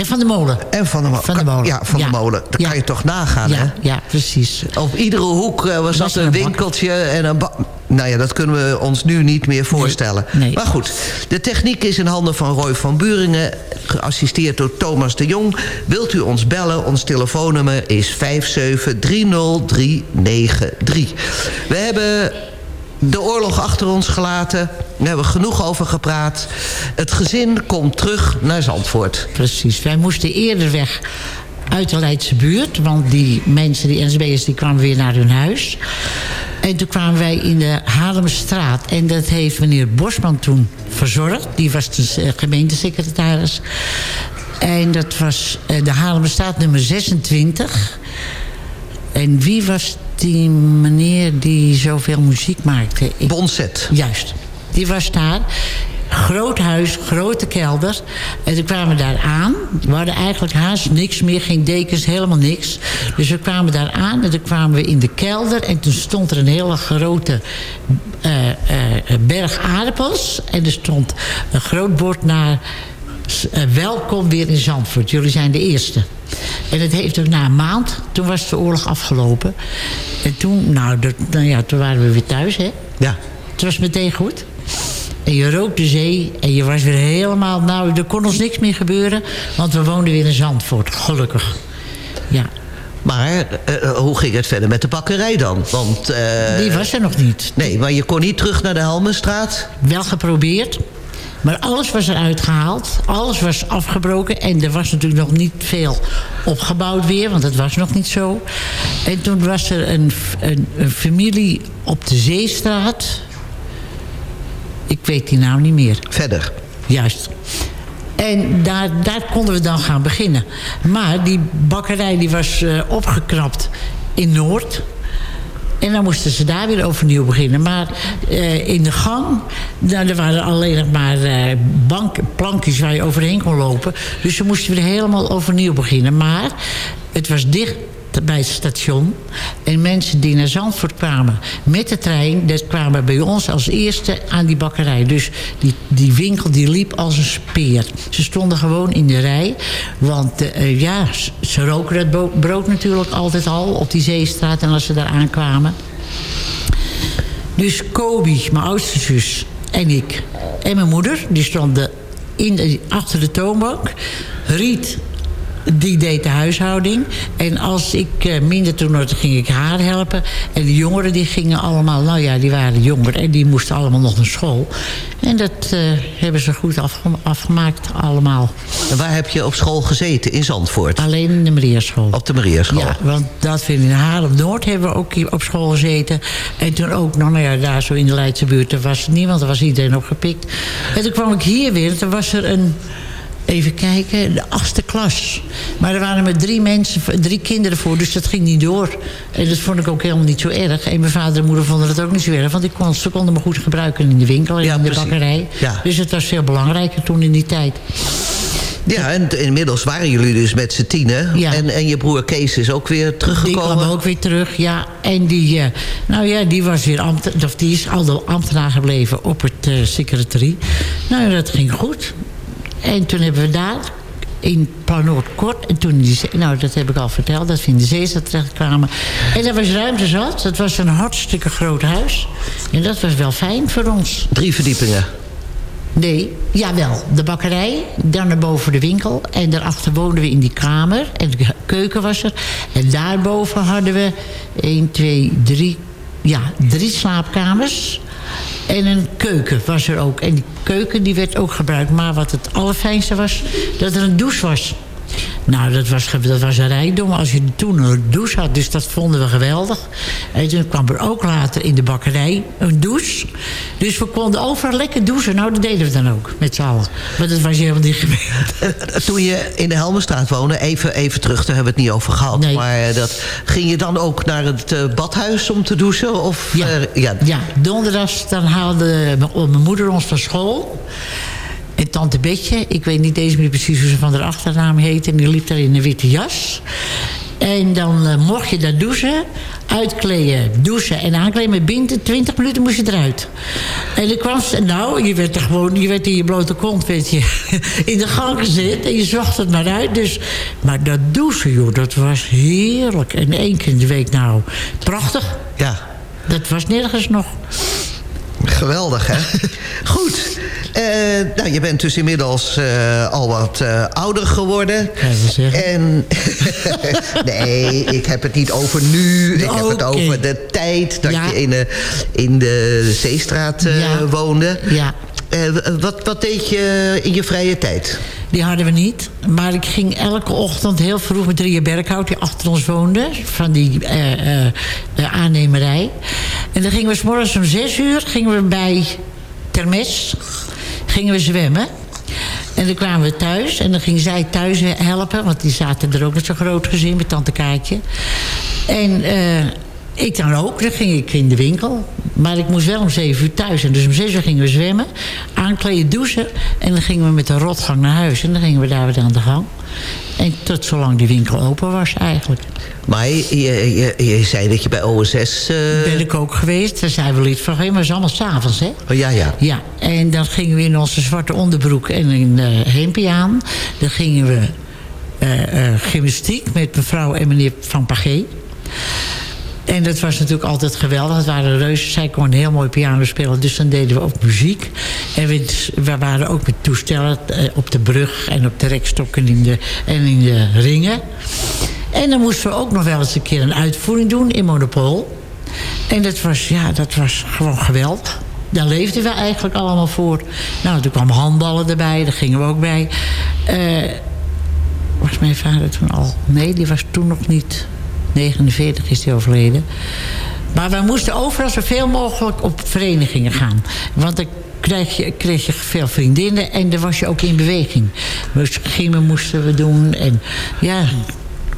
en Van de Molen. En van de, mo- Van de molen. Ja, van Ja. de molen. Dat Ja. kan je toch nagaan, hè? Ja, ja, precies. Op iedere hoek eh, was dat een winkeltje en een Nou ja, dat kunnen we ons nu niet meer voorstellen. nee. Maar goed, de techniek is in handen van Roy van Buringen... geassisteerd door Thomas de Jong. Wilt u ons bellen? Ons telefoonnummer is 5730393. We hebben de oorlog achter ons gelaten. We hebben genoeg over gepraat. Het gezin komt terug naar Zandvoort. Precies. Wij moesten eerder weg uit de Leidse buurt. Want die mensen, die NSB'ers, die kwamen weer naar hun huis. En toen kwamen wij in de Haarlemstraat. En dat heeft meneer Bosman toen verzorgd. Die was de eh, gemeentesecretaris. En dat was eh, de Haarlemstraat nummer 26. En wie was die meneer die zoveel muziek maakte? Ik- Bonset. Juist. Die was daar. Groot huis, grote kelder. En toen kwamen we daar aan. We hadden eigenlijk haast niks meer. Geen dekens, helemaal niks. Dus we kwamen daar aan. En toen kwamen we in de kelder. En toen stond er een hele grote eh, berg aardappels. En er stond een groot bord naar... eh, welkom weer in Zandvoort. Jullie zijn de eerste. En het heeft ook na een maand, toen was de oorlog afgelopen. En toen, nou, dat, nou ja, toen waren we weer thuis, hè. Ja. Het was meteen goed. En je rookt de zee en je was weer helemaal... Nou, er kon ons niks meer gebeuren, want we woonden weer in Zandvoort. Gelukkig. Ja, Maar eh, eh, hoe ging het verder met de bakkerij dan? Want, die was er nog niet. Nee, maar je kon niet terug naar de Helmenstraat? Wel geprobeerd. Maar alles was eruit gehaald. Alles was afgebroken. En er was natuurlijk nog niet veel opgebouwd weer. Want het was nog niet zo. En toen was er een, een, een familie op de Zeestraat. Ik weet die naam niet meer. Verder. Juist. En daar, daar konden we dan gaan beginnen. Maar die bakkerij die was eh, opgeknapt in Noord. En dan moesten ze daar weer overnieuw beginnen. Maar eh, in de gang, nou, er waren alleen nog maar eh, plankjes waar je overheen kon lopen. Dus ze moesten weer helemaal overnieuw beginnen. Maar het was dicht bij het station. En mensen die naar Zandvoort kwamen met de trein... dat kwamen bij ons als eerste aan die bakkerij. Dus die, die winkel die liep als een speer. Ze stonden gewoon in de rij. Want eh, ja, ze- roken dat brood natuurlijk altijd al op die zeestraat. En als ze daar aankwamen... Dus Kobi, mijn oudste zus, en ik en mijn moeder... die stonden in de, achter de toonbank. Riet, die deed de huishouding. En als ik eh, minder toen had, ging ik haar helpen. En de jongeren die gingen allemaal... nou ja, die waren jonger en die moesten allemaal nog naar school. En dat eh, hebben ze goed afge- afgemaakt, allemaal. En waar heb je op school gezeten? In Zandvoort? Alleen in de Mariaschool. Op de Mariaschool? Ja, want dat vind ik in Haarlem-Noord hebben we ook op school gezeten. En toen ook nog, nou ja, daar zo in de Leidse buurt, er was niemand, er was iedereen opgepikt. En toen kwam ik hier weer, toen was er een, even kijken, de achtste klas. Maar er waren maar drie mensen, drie kinderen voor, dus dat ging niet door. En dat vond ik ook helemaal niet zo erg. En mijn vader en moeder vonden het ook niet zo erg, want ik kon, ze konden me goed gebruiken in de winkel en Ja, in de precies. bakkerij. Ja. Dus het was veel belangrijker toen in die tijd. Ja, en inmiddels waren jullie dus met z'n tienen. Ja. En, en je broer Kees is ook weer Die teruggekomen. kwam ook weer terug, ja. En die, eh, nou ja, die was weer ambt, of die is al de ambtenaar gebleven op het eh secretarie. Nou, ja, dat ging goed. En toen hebben we daar in Planoord kort. En toen, die, nou, dat heb ik al verteld, dat we in de zeestad terechtkwamen. En dat was ruimte zat. Dat was een hartstikke groot huis. En dat was wel fijn voor ons. Drie verdiepingen. Nee, jawel. De bakkerij, dan naar boven de winkel. En daarachter woonden we in die kamer. En de keuken was er. En daarboven hadden we 1, 2, 3... Ja, drie slaapkamers. En een keuken was er ook. En die keuken die werd ook gebruikt. Maar wat het allerfijnste was, dat er een douche was. Nou, dat was, dat was een rijkdom als je toen een douche had. Dus dat vonden we geweldig. En toen kwam er ook later in de bakkerij een douche. Dus we konden overal lekker douchen. Nou, dat deden we dan ook, met z'n allen. Maar dat was helemaal niet gebeurd. [laughs] Toen je in de Helmenstraat woonde, even, even terug, daar hebben we het niet over gehad. Nee. Maar eh, dat, ging je dan ook naar het eh, badhuis om te douchen? Of, Ja, eh, ja. ja donderdags dan haalde mijn moeder ons van school. En tante Betje, ik weet niet eens meer precies hoe ze van haar achternaam heet... en die liep daar in een witte jas. En dan eh, mocht je daar douchen, uitkleden, douchen en aankleden. Maar binnen 20 minuten moest je eruit. En dan kwam ze, nou, je werd er gewoon, je werd in je blote kont werd je, [laughs] in de gang gezet. En je zocht het maar uit. Dus, maar dat douchen, joh, dat was heerlijk. En één keer in de week, nou, prachtig. ja. Dat was nergens nog. Geweldig, hè? Goed. Eh, nou, je bent dus inmiddels eh, al wat eh, ouder geworden. Kan je wel zeggen. En [laughs] nee, ik heb het niet over nu. Ik heb het over de tijd dat Ja. je in de, in de Zeestraat Ja. woonde. Ja, wat, wat deed je in je vrije tijd? die hadden we niet. Maar ik ging elke ochtend heel vroeg met Ria Berghout... die achter ons woonde, van die aannemerij. En dan gingen we 's morgens om zes uur gingen we bij Termes gingen we zwemmen. En dan kwamen we thuis en dan ging zij thuis helpen... want die zaten er ook met zo'n groot gezin met tante Kaatje. En eh, ik dan ook, dan ging ik in de winkel. Maar ik moest wel om zeven uur thuis. En dus om zes uur gingen we zwemmen, aankleden, douchen... en dan gingen we met de rotgang naar huis. En dan gingen we daar weer aan de gang. En tot zolang die winkel open was eigenlijk. Maar je, je, je, zei dat je bij OSS... eh, Ben ik ook geweest. Daar zijn we lid van geweest. Maar dat is allemaal s'avonds, hè? Oh, ja, ja. Ja, en dan gingen we in onze zwarte onderbroek en een uh, hempje aan. Dan gingen we uh, uh, gymnastiek met mevrouw en meneer Van Pagé. En dat was natuurlijk altijd geweldig. Het waren reuzen. Zij kon heel mooi piano spelen. Dus dan deden we ook muziek. En we, we waren ook met toestellen uh, op de brug en op de rekstokken in de, en in de ringen. En dan moesten we ook nog wel eens een keer een uitvoering doen in Monopol. En dat was, ja, dat was gewoon geweldig. Daar leefden we eigenlijk allemaal voor. Nou, toen kwam handballen erbij. Daar gingen we ook bij. Uh, was mijn vader toen al? Nee, die was toen nog niet. 49 is hij overleden. Maar wij moesten overal zoveel mogelijk op verenigingen gaan. Want dan kreeg je, kreeg je veel vriendinnen en dan was je ook in beweging. Dus gimmen moesten we doen. En ja,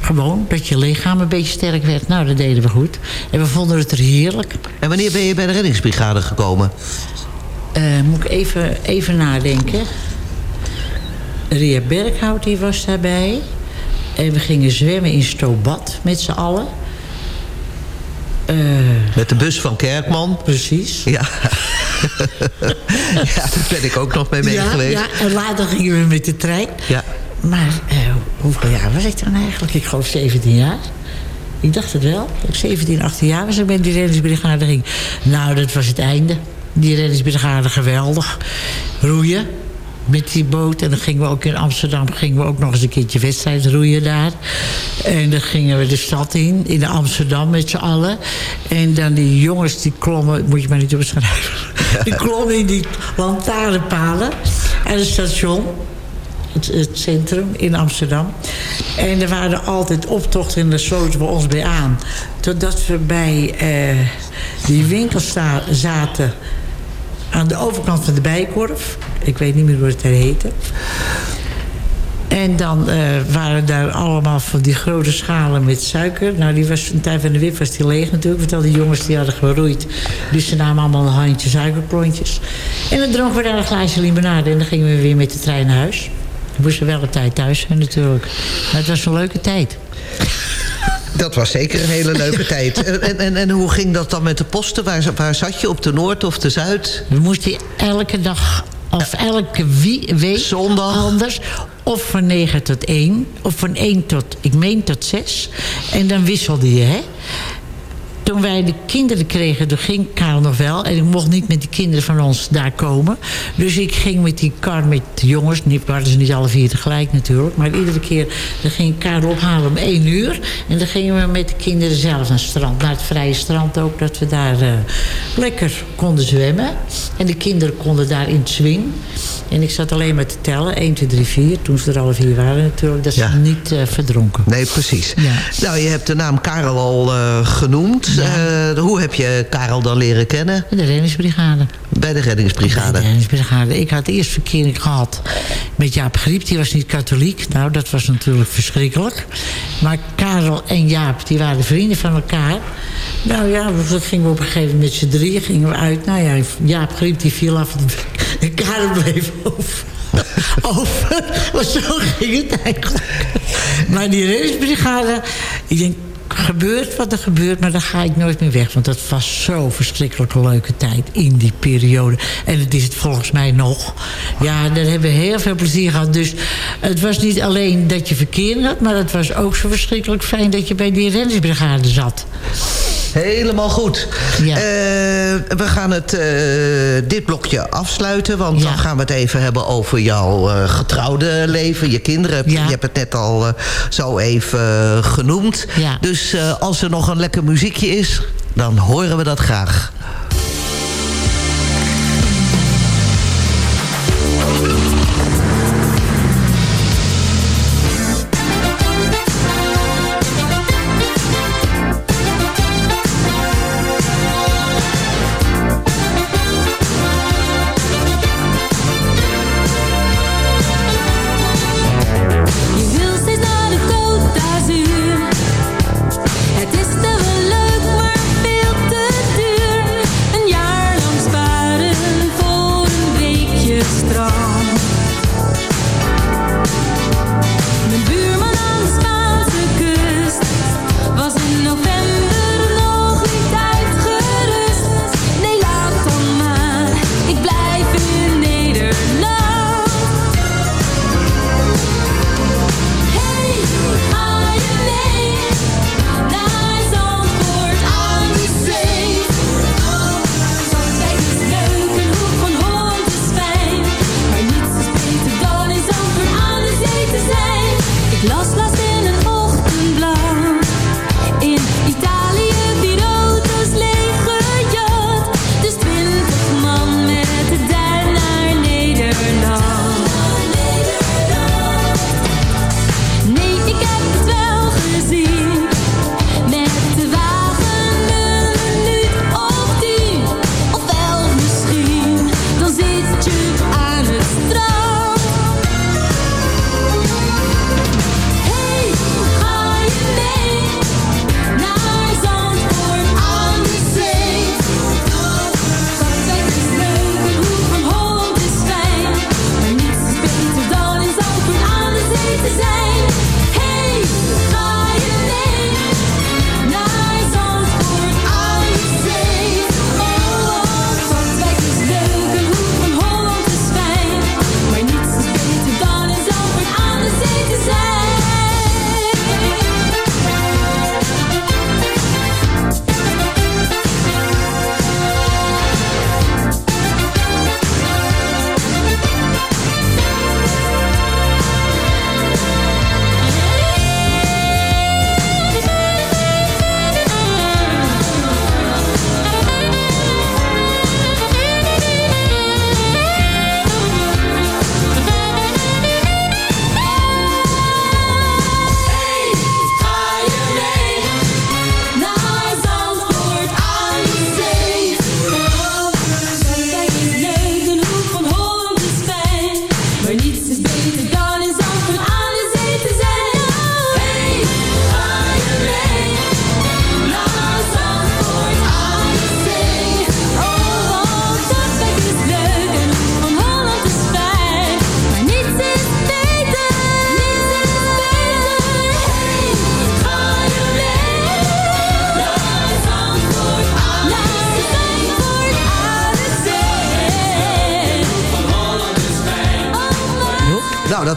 Gewoon, dat je lichaam een beetje sterk werd. Nou, dat deden we goed. En we vonden het er heerlijk. En wanneer ben je bij de reddingsbrigade gekomen? Eh, moet ik even, even nadenken. Ria Berghout die was daarbij. En we gingen zwemmen in Stobat met z'n allen. Eh, Met de bus van Kerkman. precies. Ja. [laughs] ja, daar ben ik ook nog mee mee ja, geweest. ja, en later gingen we met de trein. Ja. Maar eh, hoeveel jaar was ik dan eigenlijk? Ik geloof 17 jaar. Ik dacht het wel. Ik 17, 18 jaar was ik bij die reddingsbrigade ging. Nou, dat was het einde. Die reddingsbrigade geweldig. Roeien met die boot. En dan gingen we ook in Amsterdam gingen we ook nog eens een keertje wedstrijd roeien daar. En dan gingen we de stad in, in Amsterdam met z'n allen. En dan die jongens die klommen, moet je maar niet opschrijven. [laughs] Die klommen in die lantaarnpalen aan het station het, het centrum in Amsterdam. En er waren altijd optochten en daar sloten we ons bij aan. Totdat we bij eh, die winkels sta- zaten aan de overkant van de Bijkorf. Ik weet niet meer hoe het daar heette. En dan eh, waren daar allemaal van die grote schalen met suiker. Nou, die was een tijd van de wip was die leeg natuurlijk. Want al die jongens die hadden geroeid. Dus ze namen allemaal een handje suikerklontjes. En dan dronken we daar een glaasje limonade. En dan gingen we weer met de trein naar huis. We moesten wel een tijd thuis zijn natuurlijk. Maar het was een leuke tijd. Dat was zeker een hele leuke [laughs] tijd. En, en, en hoe ging dat dan met de posten? Waar, waar zat je? Op de Noord of de Zuid? We moesten elke dag, of elke wie, week Zondag. anders. Of van 9 tot 1, of van 1 tot, ik meen tot 6. En dan wisselde je, hè. Toen wij de kinderen kregen, toen ging Karel nog wel. En ik mocht niet met die kinderen van ons daar komen. Dus ik ging met die kar met de jongens. Niet, waren ze niet alle vier tegelijk natuurlijk. Maar iedere keer dan ging ik Karel ophalen om één uur. En dan gingen we met de kinderen zelf naar het strand. Naar het vrije strand ook. Dat we daar eh, lekker konden zwemmen. En de kinderen konden daar in het swing. En ik zat alleen maar te tellen. 1, 2, 3, 4. Toen ze er alle vier waren natuurlijk. Dat Ja. ze niet eh, verdronken. Nee, precies. Ja. Nou, je hebt de naam Karel al eh, genoemd. Eh, hoe heb je Karel dan leren kennen? De reddingsbrigade. Bij de reddingsbrigade. Bij de reddingsbrigade. Ik had eerst verkering gehad met Jaap Griep. Die was niet katholiek. Nou, dat was natuurlijk verschrikkelijk. Maar Karel en Jaap, die waren vrienden van elkaar. Nou ja, we gingen we op een gegeven moment met z'n drieën gingen we uit. Nou ja, Jaap Griep die viel af en Karel bleef over. [laughs] over. Maar zo ging het eigenlijk. Maar die reddingsbrigade, ik denk, gebeurt wat er gebeurt, maar dan ga ik nooit meer weg. Want dat was zo verschrikkelijk leuke tijd in die periode. En het is het volgens mij nog. Ja, daar hebben we heel veel plezier gehad. Dus het was niet alleen dat je verkeer had... maar het was ook zo verschrikkelijk fijn dat je bij die reddingsbrigade zat. Helemaal goed. Ja. Eh, we gaan het, eh, dit blokje afsluiten. Want Ja. dan gaan we het even hebben over jouw eh, getrouwde leven. Je kinderen. Ja. Je hebt het net al zo even genoemd. Dus als er nog een lekker muziekje is, dan horen we dat graag.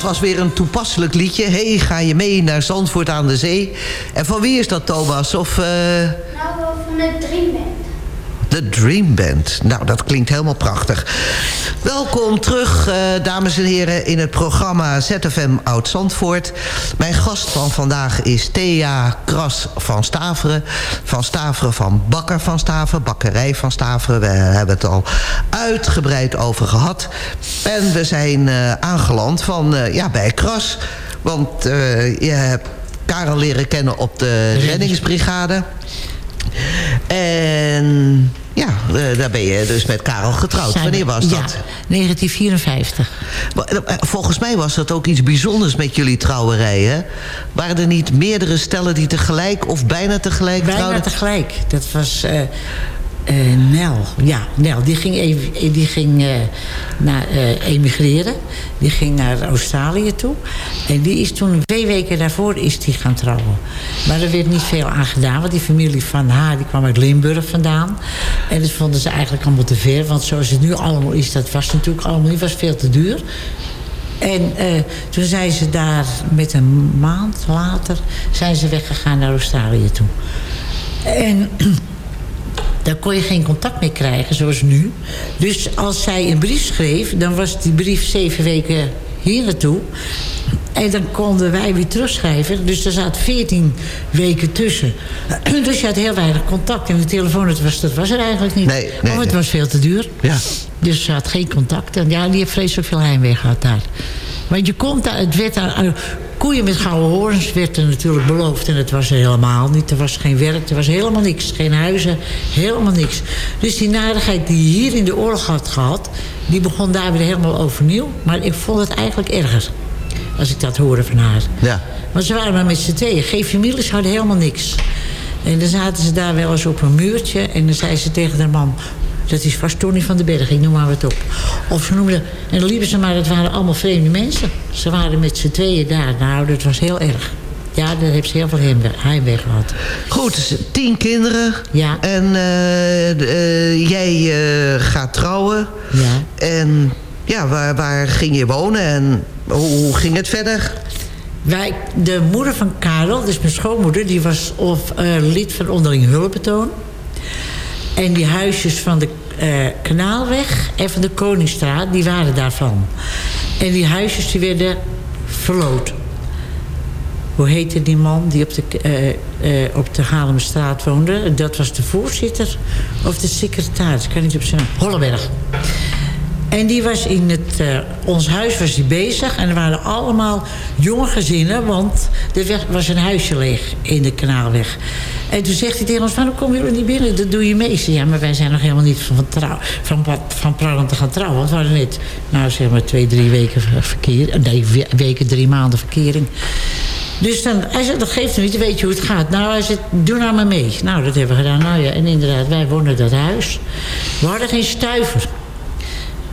Was weer een toepasselijk liedje. hey, ga je mee naar Zandvoort aan de Zee? En van wie is dat, Thomas? Of, eh, Nou, van de Dream Band. de Dream Band. Nou, dat klinkt helemaal prachtig. Welkom terug, eh, dames en heren, in het programma ZFM Oud-Zandvoort. Mijn gast van vandaag is Thea Kras van Staveren. Van Staveren van Bakker van Staveren, Bakkerij van Staveren. We hebben het al uitgebreid over gehad. En we zijn eh, aangeland van, eh, ja, bij Kras. Want je hebt Karel leren kennen op de reddingsbrigade. En ja, daar ben je dus met Karel getrouwd. Zijn Wanneer was ja, dat? 1954. Maar, eh, Volgens mij was dat ook iets bijzonders met jullie trouwerij, hè? Waren er niet meerdere stellen die tegelijk of bijna tegelijk Bijna trouwden? tegelijk. Dat was eh, eh, Nel. Ja, Nel. Die ging, even, die ging eh, naar, eh, emigreren. Die ging naar Australië toe. En die is toen, twee weken daarvoor, is die gaan trouwen. Maar er werd niet veel aan gedaan. Want die familie van haar, die kwam uit Limburg vandaan. En dat vonden ze eigenlijk allemaal te ver. Want zoals het nu allemaal is, dat was natuurlijk allemaal niet. was veel te duur. En toen zijn ze daar met een maand later... zijn ze weggegaan naar Australië toe. En [clears throat] daar kon je geen contact mee krijgen, zoals nu. Dus als zij een brief schreef... dan was die brief zeven weken hier naartoe. En dan konden wij weer terugschrijven. Dus er zaten veertien weken tussen. [clears throat] Dus je had heel weinig contact. En de telefoon, dat was, dat was er eigenlijk niet. Nee, nee, Want het nee. was veel te duur. Ja. Dus ze had geen contact. En ja, die heeft vreselijk veel heimwee gehad daar. Want je komt daar, het werd daar, eh, koeien met gouden horens werd er natuurlijk beloofd. En het was er helemaal niet. Er was geen werk, er was helemaal niks. Geen huizen, helemaal niks. Dus die narigheid die je hier in de oorlog had gehad... die begon daar weer helemaal overnieuw. Maar ik vond het eigenlijk erger. Als ik dat hoorde van haar. Ja. Want ze waren maar met z'n tweeën. Geen families hadden helemaal niks. En dan zaten ze daar wel eens op een muurtje. En dan zei ze tegen haar man... Dat is vast Tony van den Berg, ik noem maar wat op. Of ze noemden... En dan liepen ze maar, het waren allemaal vreemde mensen. Ze waren met z'n tweeën daar. Nou, dat was heel erg. Ja, daar heeft ze heel veel heimwee, gehad. Goed, dus tien kinderen. Ja. En eh, eh, jij eh, gaat trouwen. Ja. En ja, waar, waar ging je wonen en hoe, hoe ging het verder? Wij, de moeder van Karel, dus mijn schoonmoeder... die was of, lid van onderling hulpbetoon. En die huisjes van de eh, Kanaalweg en van de Koningsstraat... die waren daarvan. En die huisjes die werden verloot. Hoe heette die man die op de, eh, op de Haarlemmerstraat woonde? Dat was de voorzitter of de secretaris. Ik kan niet op zijn naam. Hollenberg. En die was in het, eh, ons huis was die bezig. En er waren allemaal jonge gezinnen. Want er was een huisje leeg in de kanaalweg. En toen zegt hij tegen ons, waarom komen jullie niet binnen? Dat doe je mee. Ik zei, Ja, maar wij zijn nog helemaal niet van, trouw, van, van, te gaan trouwen. Want we hadden net, nou zeg maar, twee, drie weken verkeer. Nee, we- weken, drie maanden verkering. Dus dan, hij zei, dat geeft niet, weet je hoe het gaat. Nou, hij zei, doe nou maar mee. Nou, dat hebben we gedaan. Nou ja, en inderdaad, wij woonden dat huis. We hadden geen stuiver.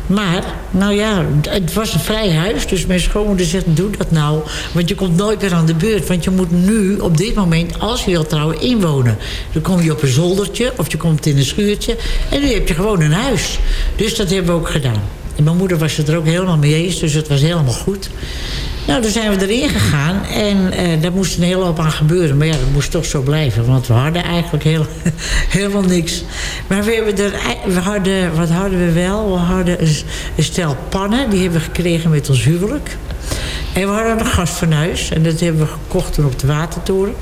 Maar, nou ja, het was een vrij huis. Dus mijn schoonmoeder zegt, doe dat nou. Want je komt nooit meer aan de beurt. Want je moet nu, op dit moment, als je wilt trouwen, inwonen. Dan kom je op een zoldertje of je komt in een schuurtje. En nu heb je gewoon een huis. Dus dat hebben we ook gedaan. En mijn moeder was het er ook helemaal mee eens. Dus het was helemaal goed. Nou, dan zijn we erin gegaan en eh, daar moest een hele hoop aan gebeuren. Maar ja, dat moest toch zo blijven, want we hadden eigenlijk heel, [laughs] helemaal niks. Maar we hebben er, we hadden, wat hadden we wel? We hadden een, een stel pannen, die hebben we gekregen met ons huwelijk. En we hadden een gasfornuis en dat hebben we gekocht toen op de Watertoren.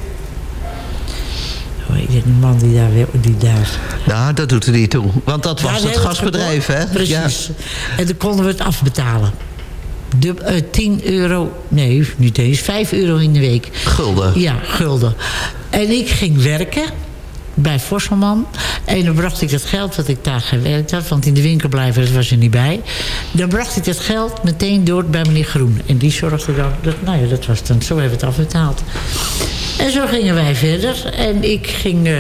Hoe heet die man die daar... Die daar Nou, dat doet er niet toe. Want dat ja, was het gasbedrijf, hè? Precies. En dan konden we het afbetalen. De, eh, 10 euro, nee, niet eens, 5 euro in de week. Gulden. Ja, gulden. En ik ging werken bij Vosselman. En dan bracht ik dat geld wat ik daar gewerkt had... want in de winkel blijven, was er niet bij. Dan bracht ik dat geld meteen door bij meneer Groen. En die zorgde dan... Dat, nou ja, dat was dan, zo hebben we het afbetaald. En zo gingen wij verder. En ik ging, eh,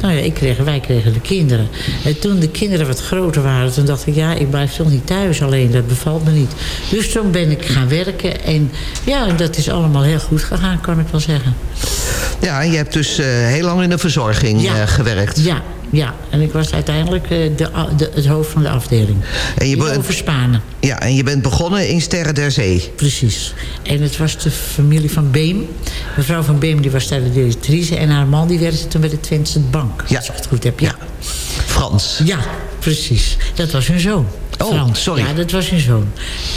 nou ja, ik kreeg, wij kregen de kinderen. En toen de kinderen wat groter waren, toen dacht ik, ja, ik blijf toch niet thuis alleen. Dat bevalt me niet. Dus toen ben ik gaan werken. En ja, dat is allemaal heel goed gegaan, kan ik wel zeggen. Ja, je hebt dus eh, heel lang in de verzorging Ja. eh, gewerkt. Ja, ja. En ik was uiteindelijk eh, de, de, het hoofd van de afdeling. En je In bent- Overspanen. Ja, en je bent begonnen in Sterren der Zee. Precies. En het was de familie van Beem. Mevrouw van Beem die was daar de directrice. En haar man die werkte toen bij de Twentse Bank. Ja. Als ik het goed heb, ja. Frans. Ja, precies. Dat was hun zoon. Oh, Frans. sorry. Ja, dat was hun zoon.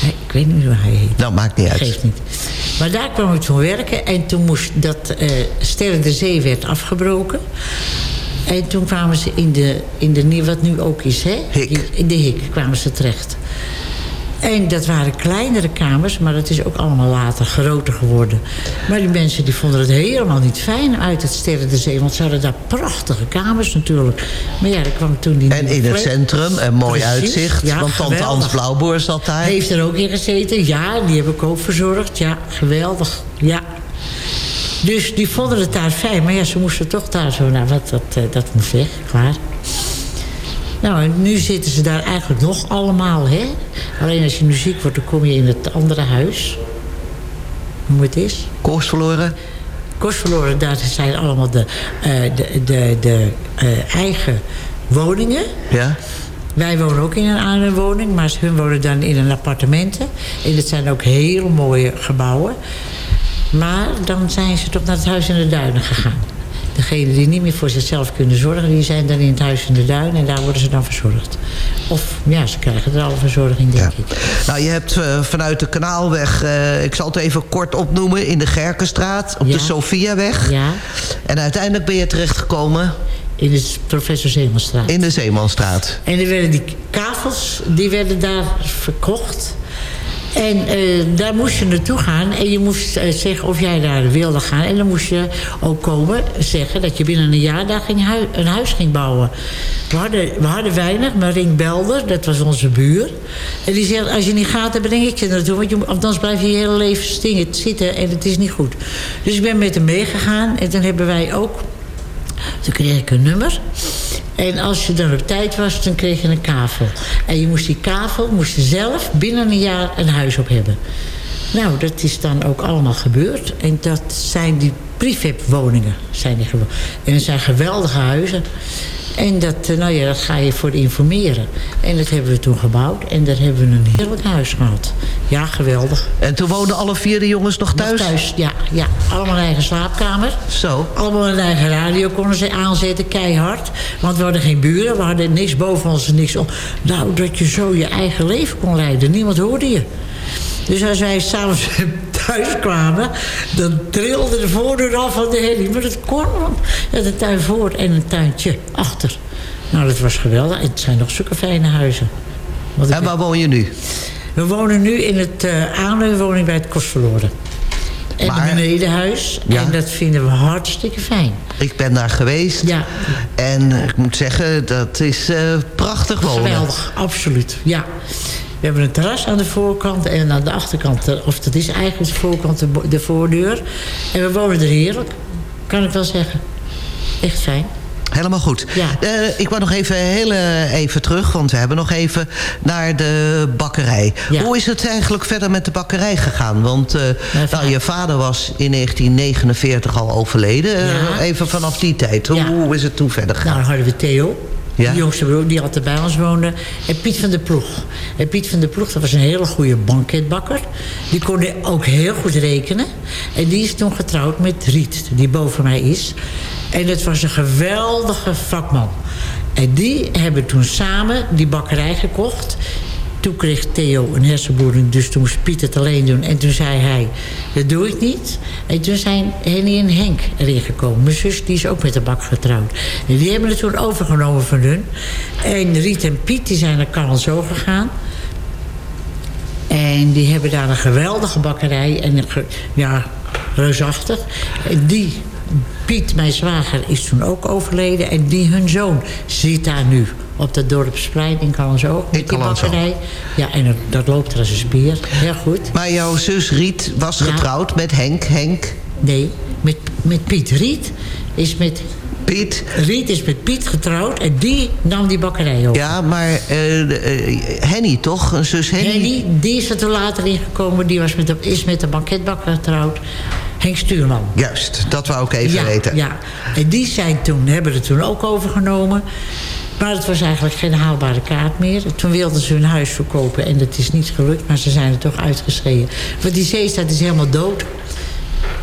Ik weet niet hoe hij heet. Nou, maakt niet uit. Geeft niet. Maar daar kwam ik toen werken. En toen moest dat eh Sterren de Zee werd afgebroken. En toen kwamen ze in de, in de wat nu ook is, hè? Hik. In de Hik kwamen ze terecht. En dat waren kleinere kamers, maar dat is ook allemaal later groter geworden. Maar die mensen die vonden het helemaal niet fijn uit het Sterren de Zee. Want ze hadden daar prachtige kamers natuurlijk. Maar ja, er kwam toen die En in het centrum, een mooi Precies, uitzicht. ja, want tante. Ans Blauwboer zat daar. Heeft er ook in gezeten, ja. Die heb ik ook verzorgd. Ja, geweldig. Ja. Dus die vonden het daar fijn. Maar ja, ze moesten toch daar zo... Nou, wat, dat, eh, dat moest weg, klaar. Nou, en nu zitten ze daar eigenlijk nog allemaal, hè. Alleen als je nu ziek wordt, dan kom je in het andere huis. Hoe het is. Koers verloren. Kostverloren, daar zijn allemaal de, eh, de, de, de eh, eigen woningen. Ja. Wij wonen ook in een oude woning, maar hun wonen dan in een appartementen. En het zijn ook heel mooie gebouwen. Maar dan zijn ze toch naar het Huis in de Duinen gegaan. Degenen die niet meer voor zichzelf kunnen zorgen... die zijn dan in het Huis in de Duinen en daar worden ze dan verzorgd. Of ja, ze krijgen er alle verzorging, denk ik. Nou, je hebt eh, vanuit de Kanaalweg, eh, ik zal het even kort opnoemen... in de Gerkenstraat, op de. Sofiaweg. Ja, En uiteindelijk ben je terechtgekomen in de professor Zeemanstraat. in de Zeemanstraat. En er werden die kavels, die werden daar verkocht. En eh, daar moest je naartoe gaan. En je moest eh, zeggen of jij daar wilde gaan. En dan moest je ook komen zeggen dat je binnen een jaar daar ging hui- een huis ging bouwen. We hadden, we hadden weinig, maar Ring Belder, dat was onze buur. En die zegt, als je niet gaat, dan breng ik je naartoe. Want je, anders blijf je je hele leven stingen, zitten en het is niet goed. Dus ik ben met hem meegegaan. En toen hebben wij ook toen kreeg ik een nummer. En als je dan op tijd was, dan kreeg je een kavel. En je moest die kavel moest je zelf binnen een jaar een huis op hebben. Nou, dat is dan ook allemaal gebeurd. En dat zijn die prefab-woningen. Zijn die en het zijn geweldige huizen. En dat, eh, nou ja, dat ga je voor informeren. En dat hebben we toen gebouwd. En daar hebben we een heerlijk huis gehad. Ja, geweldig. En toen woonden alle vier de jongens nog thuis? Nog thuis, ja, ja. Allemaal een eigen slaapkamer. Zo. Allemaal een eigen radio konden ze aanzetten, keihard. Want we hadden geen buren, we hadden niks boven ons en niks om. Nou, dat je zo je eigen leven kon leiden. Niemand hoorde je. Dus als wij s'avonds [laughs] thuis kwamen... dan trilde de voordeur af van de heli. Maar kon want Ja, de tuin voor en een tuintje achter. Nou, dat was geweldig. Het zijn nog zulke fijne huizen. Want En waar woon je nu? we wonen nu in het uh, aanleunwoning bij het Kostverloren. En Maar- een benedenhuis. Ja. En dat vinden we hartstikke fijn. Ik ben daar geweest. Ja. En ik moet zeggen, dat is eh, prachtig wonen. Geweldig, absoluut. Ja. We hebben een terras aan de voorkant en aan de achterkant, eh, of dat is eigenlijk de voorkant, de, de voordeur. En we wonen er heerlijk, kan ik wel zeggen. Echt fijn. Helemaal goed. Ja. Eh, ik wou nog even heel eh, even terug, want we hebben nog even naar de bakkerij. Ja. Hoe is het eigenlijk verder met de bakkerij gegaan? Want nou, je vader was in 1949 al overleden. Ja. even vanaf die tijd. Hoe, is het toen verder Nou, gegaan? dan hadden we Theo. Ja. De jongste broer die altijd bij ons woonde. En Piet van der Ploeg. En Piet van der Ploeg, dat was een hele goede banketbakker. Die kon ook heel goed rekenen. En die is toen getrouwd met Riet, die boven mij is. En dat was een geweldige vakman. En die hebben toen samen die bakkerij gekocht. Toen kreeg Theo een hersenbloeding, dus toen moest Piet het alleen doen. En toen zei hij, dat doe ik niet. En toen zijn Henny en Henk erin gekomen. Mijn zus die is ook met de bak getrouwd. En die hebben het toen overgenomen van hun. En Riet en Piet die zijn naar Carl gegaan. En die hebben daar een geweldige bakkerij. En ja, reusachtig. En die, Piet, mijn zwager, is toen ook overleden. En die, hun zoon, zit daar nu op dat dorpsplein in Met die bakkerij. Ja, en dat, dat loopt er als een spier. Heel goed. Maar jouw zus Riet was Ja. getrouwd met Henk. Henk, Nee, met, met Piet. Riet is met, Piet. Riet is met Piet getrouwd. En die nam die bakkerij over. Ja, maar eh, eh, Henny toch? Een zus Henny? Die, die is er toen later ingekomen. Die was met de, is met de banketbakker getrouwd. Henk Stuurman. Juist, dat wou ik even ja, weten. Ja, en die zijn toen, hebben het toen ook overgenomen. Maar het was eigenlijk geen haalbare kaart meer. Toen wilden ze hun huis verkopen en dat is niet gelukt. Maar ze zijn er toch uitgeschreven. Want die zeestraat is helemaal dood.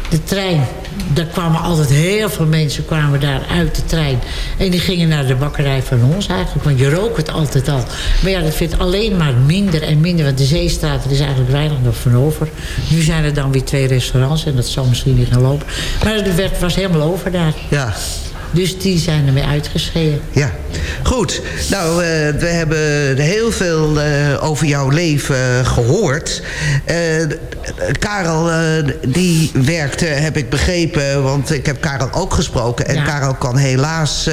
De trein, daar kwamen altijd heel veel mensen kwamen daar uit de trein. En die gingen naar de bakkerij van ons eigenlijk. Want je rook het altijd al. Maar ja, dat vindt alleen maar minder en minder. Want de zeestraat, er is eigenlijk weinig nog van over. Nu zijn er dan weer twee restaurants. En dat zal misschien niet gaan lopen. Maar het werd- was helemaal over daar. Ja. Dus die zijn ermee uitgeschreven. Ja, goed. Nou, eh, we hebben heel veel eh, over jouw leven gehoord. Eh, Karel, eh, die werkte, heb ik begrepen... want ik heb Karel ook gesproken. En Ja. Karel kan helaas...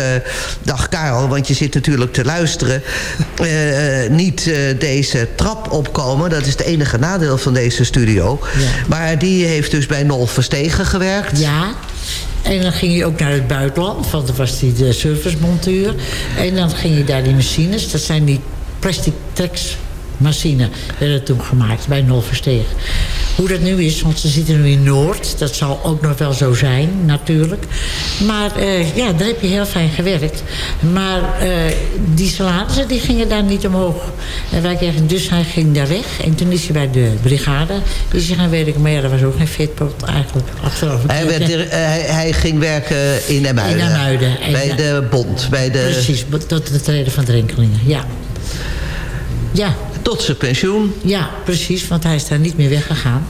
dag Karel, want je zit natuurlijk te luisteren... niet deze trap opkomen. Dat is het enige nadeel van deze studio. Ja. Maar die heeft dus bij Nol Verstegen gewerkt. Ja. En dan ging je ook naar het buitenland, want dan was hij de servicemonteur. En dan ging je daar die machines, dat zijn die plastic tracks machines, werden toen gemaakt bij Nolversteeg. Hoe dat nu is, want ze zitten nu in Noord. Dat zal ook nog wel zo zijn, natuurlijk. Maar eh, ja, daar heb je heel fijn gewerkt. Maar eh, die salarissen die gingen daar niet omhoog. En wij kregen, dus hij ging daar weg. En toen is hij bij de brigade is hij gaan werken. Maar ja, dat was ook geen vetpot eigenlijk. Achteraf. Hij, werd eh, hij, hij ging werken in Emuiden. In Emuiden. En Bij de bond. Bij de, Precies, tot de treden van Drenkelingen, ja. Ja, Tot zijn pensioen. ja, precies, want hij is daar niet meer weggegaan.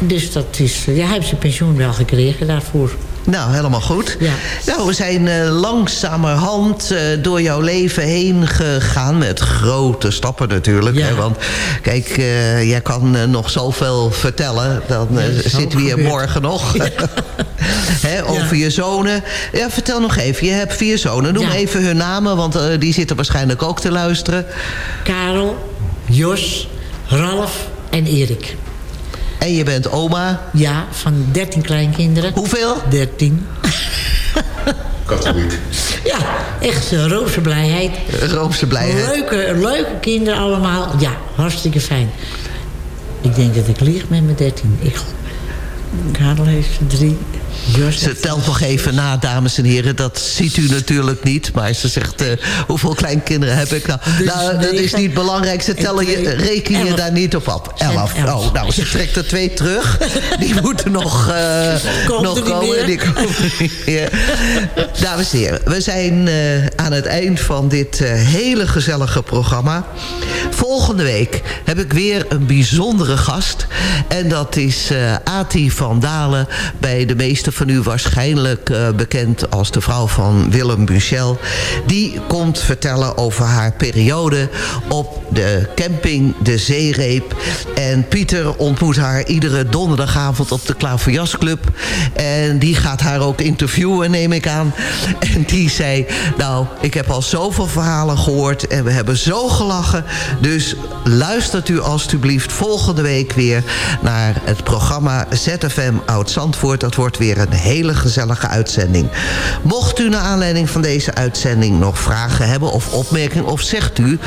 Dus dat is, ja, hij heeft zijn pensioen wel gekregen daarvoor. Nou, helemaal goed. Ja. Nou, we zijn eh, langzamerhand eh, door jouw leven heen gegaan. Met grote stappen natuurlijk. Ja. Hè, want kijk, eh, jij kan nog zoveel vertellen. Dan Ja, zitten we hier morgen nog. [laughs] [laughs] Hè, over je zonen. Ja, vertel nog even. Je hebt vier zonen. Noem even hun namen, want die zitten waarschijnlijk ook te luisteren. Karel, Jos, Ralf en Erik. En je bent oma. Ja, van 13 kleinkinderen. Hoeveel? 13. Katholiek. [laughs] Ja, echt een roze blijheid. Roomse blijheid. Leuke, leuke kinderen allemaal. Ja, hartstikke fijn. Ik denk dat ik lieg met mijn 13. Ik, Karel heeft er drie. Ze telt nog even na, dames en heren. Dat ziet u natuurlijk niet. Maar ze zegt, eh, hoeveel kleinkinderen heb ik nou? Dus nou, dat is niet belangrijk. Ze en tellen je, twee. reken je daar niet op af. Elf. Oh, nou, ze trekt er twee terug. [laughs] Die moeten nog, eh, nog komen. Die. Dames en heren, we zijn eh, aan het eind van dit hele gezellige programma. Volgende week heb ik weer een bijzondere gast. En dat is Ati van Dalen. Bij de meesten van u waarschijnlijk eh, bekend als de vrouw van Willem Buchel. Die komt vertellen over haar periode op de camping De Zeereep. En Pieter ontmoet haar iedere donderdagavond op de Klaverjasclub. En die gaat haar ook interviewen, neem ik aan. En die zei, nou, ik heb al zoveel verhalen gehoord... en we hebben zo gelachen. Dus luistert u alstublieft volgende week weer... naar het programma ZFM Oud-Zandvoort. Dat wordt weer een hele gezellige uitzending. Mocht u naar aanleiding van deze uitzending nog vragen hebben... of opmerkingen, of zegt u...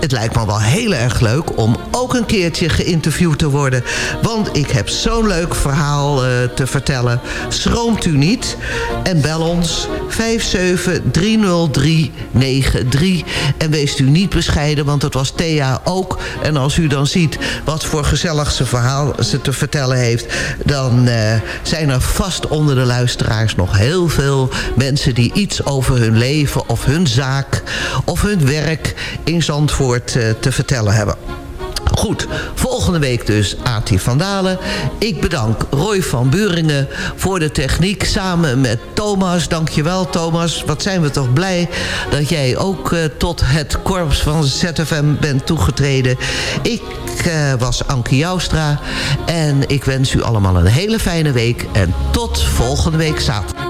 "Goh, het lijkt me wel heel erg leuk om ook een keertje geïnterviewd te worden. Want ik heb zo'n leuk verhaal eh, te vertellen. Schroomt u niet en bel ons 5730393. En wees u niet bescheiden, want dat was Thea ook. En als u dan ziet wat voor gezellig ze verhaal ze te vertellen heeft... dan eh, zijn er vast onder de luisteraars nog heel veel mensen... die iets over hun leven of hun zaak of hun werk in Zandvoort eh, te vertellen hebben. Goed, volgende week dus Ati van Dalen. Ik bedank Roy van Buringen voor de techniek samen met Thomas. Dankjewel Thomas, wat zijn we toch blij dat jij ook eh, tot het korps van ZFM bent toegetreden. Ik eh, was Anke Joustra en ik wens u allemaal een hele fijne week. En tot volgende week zaterdag.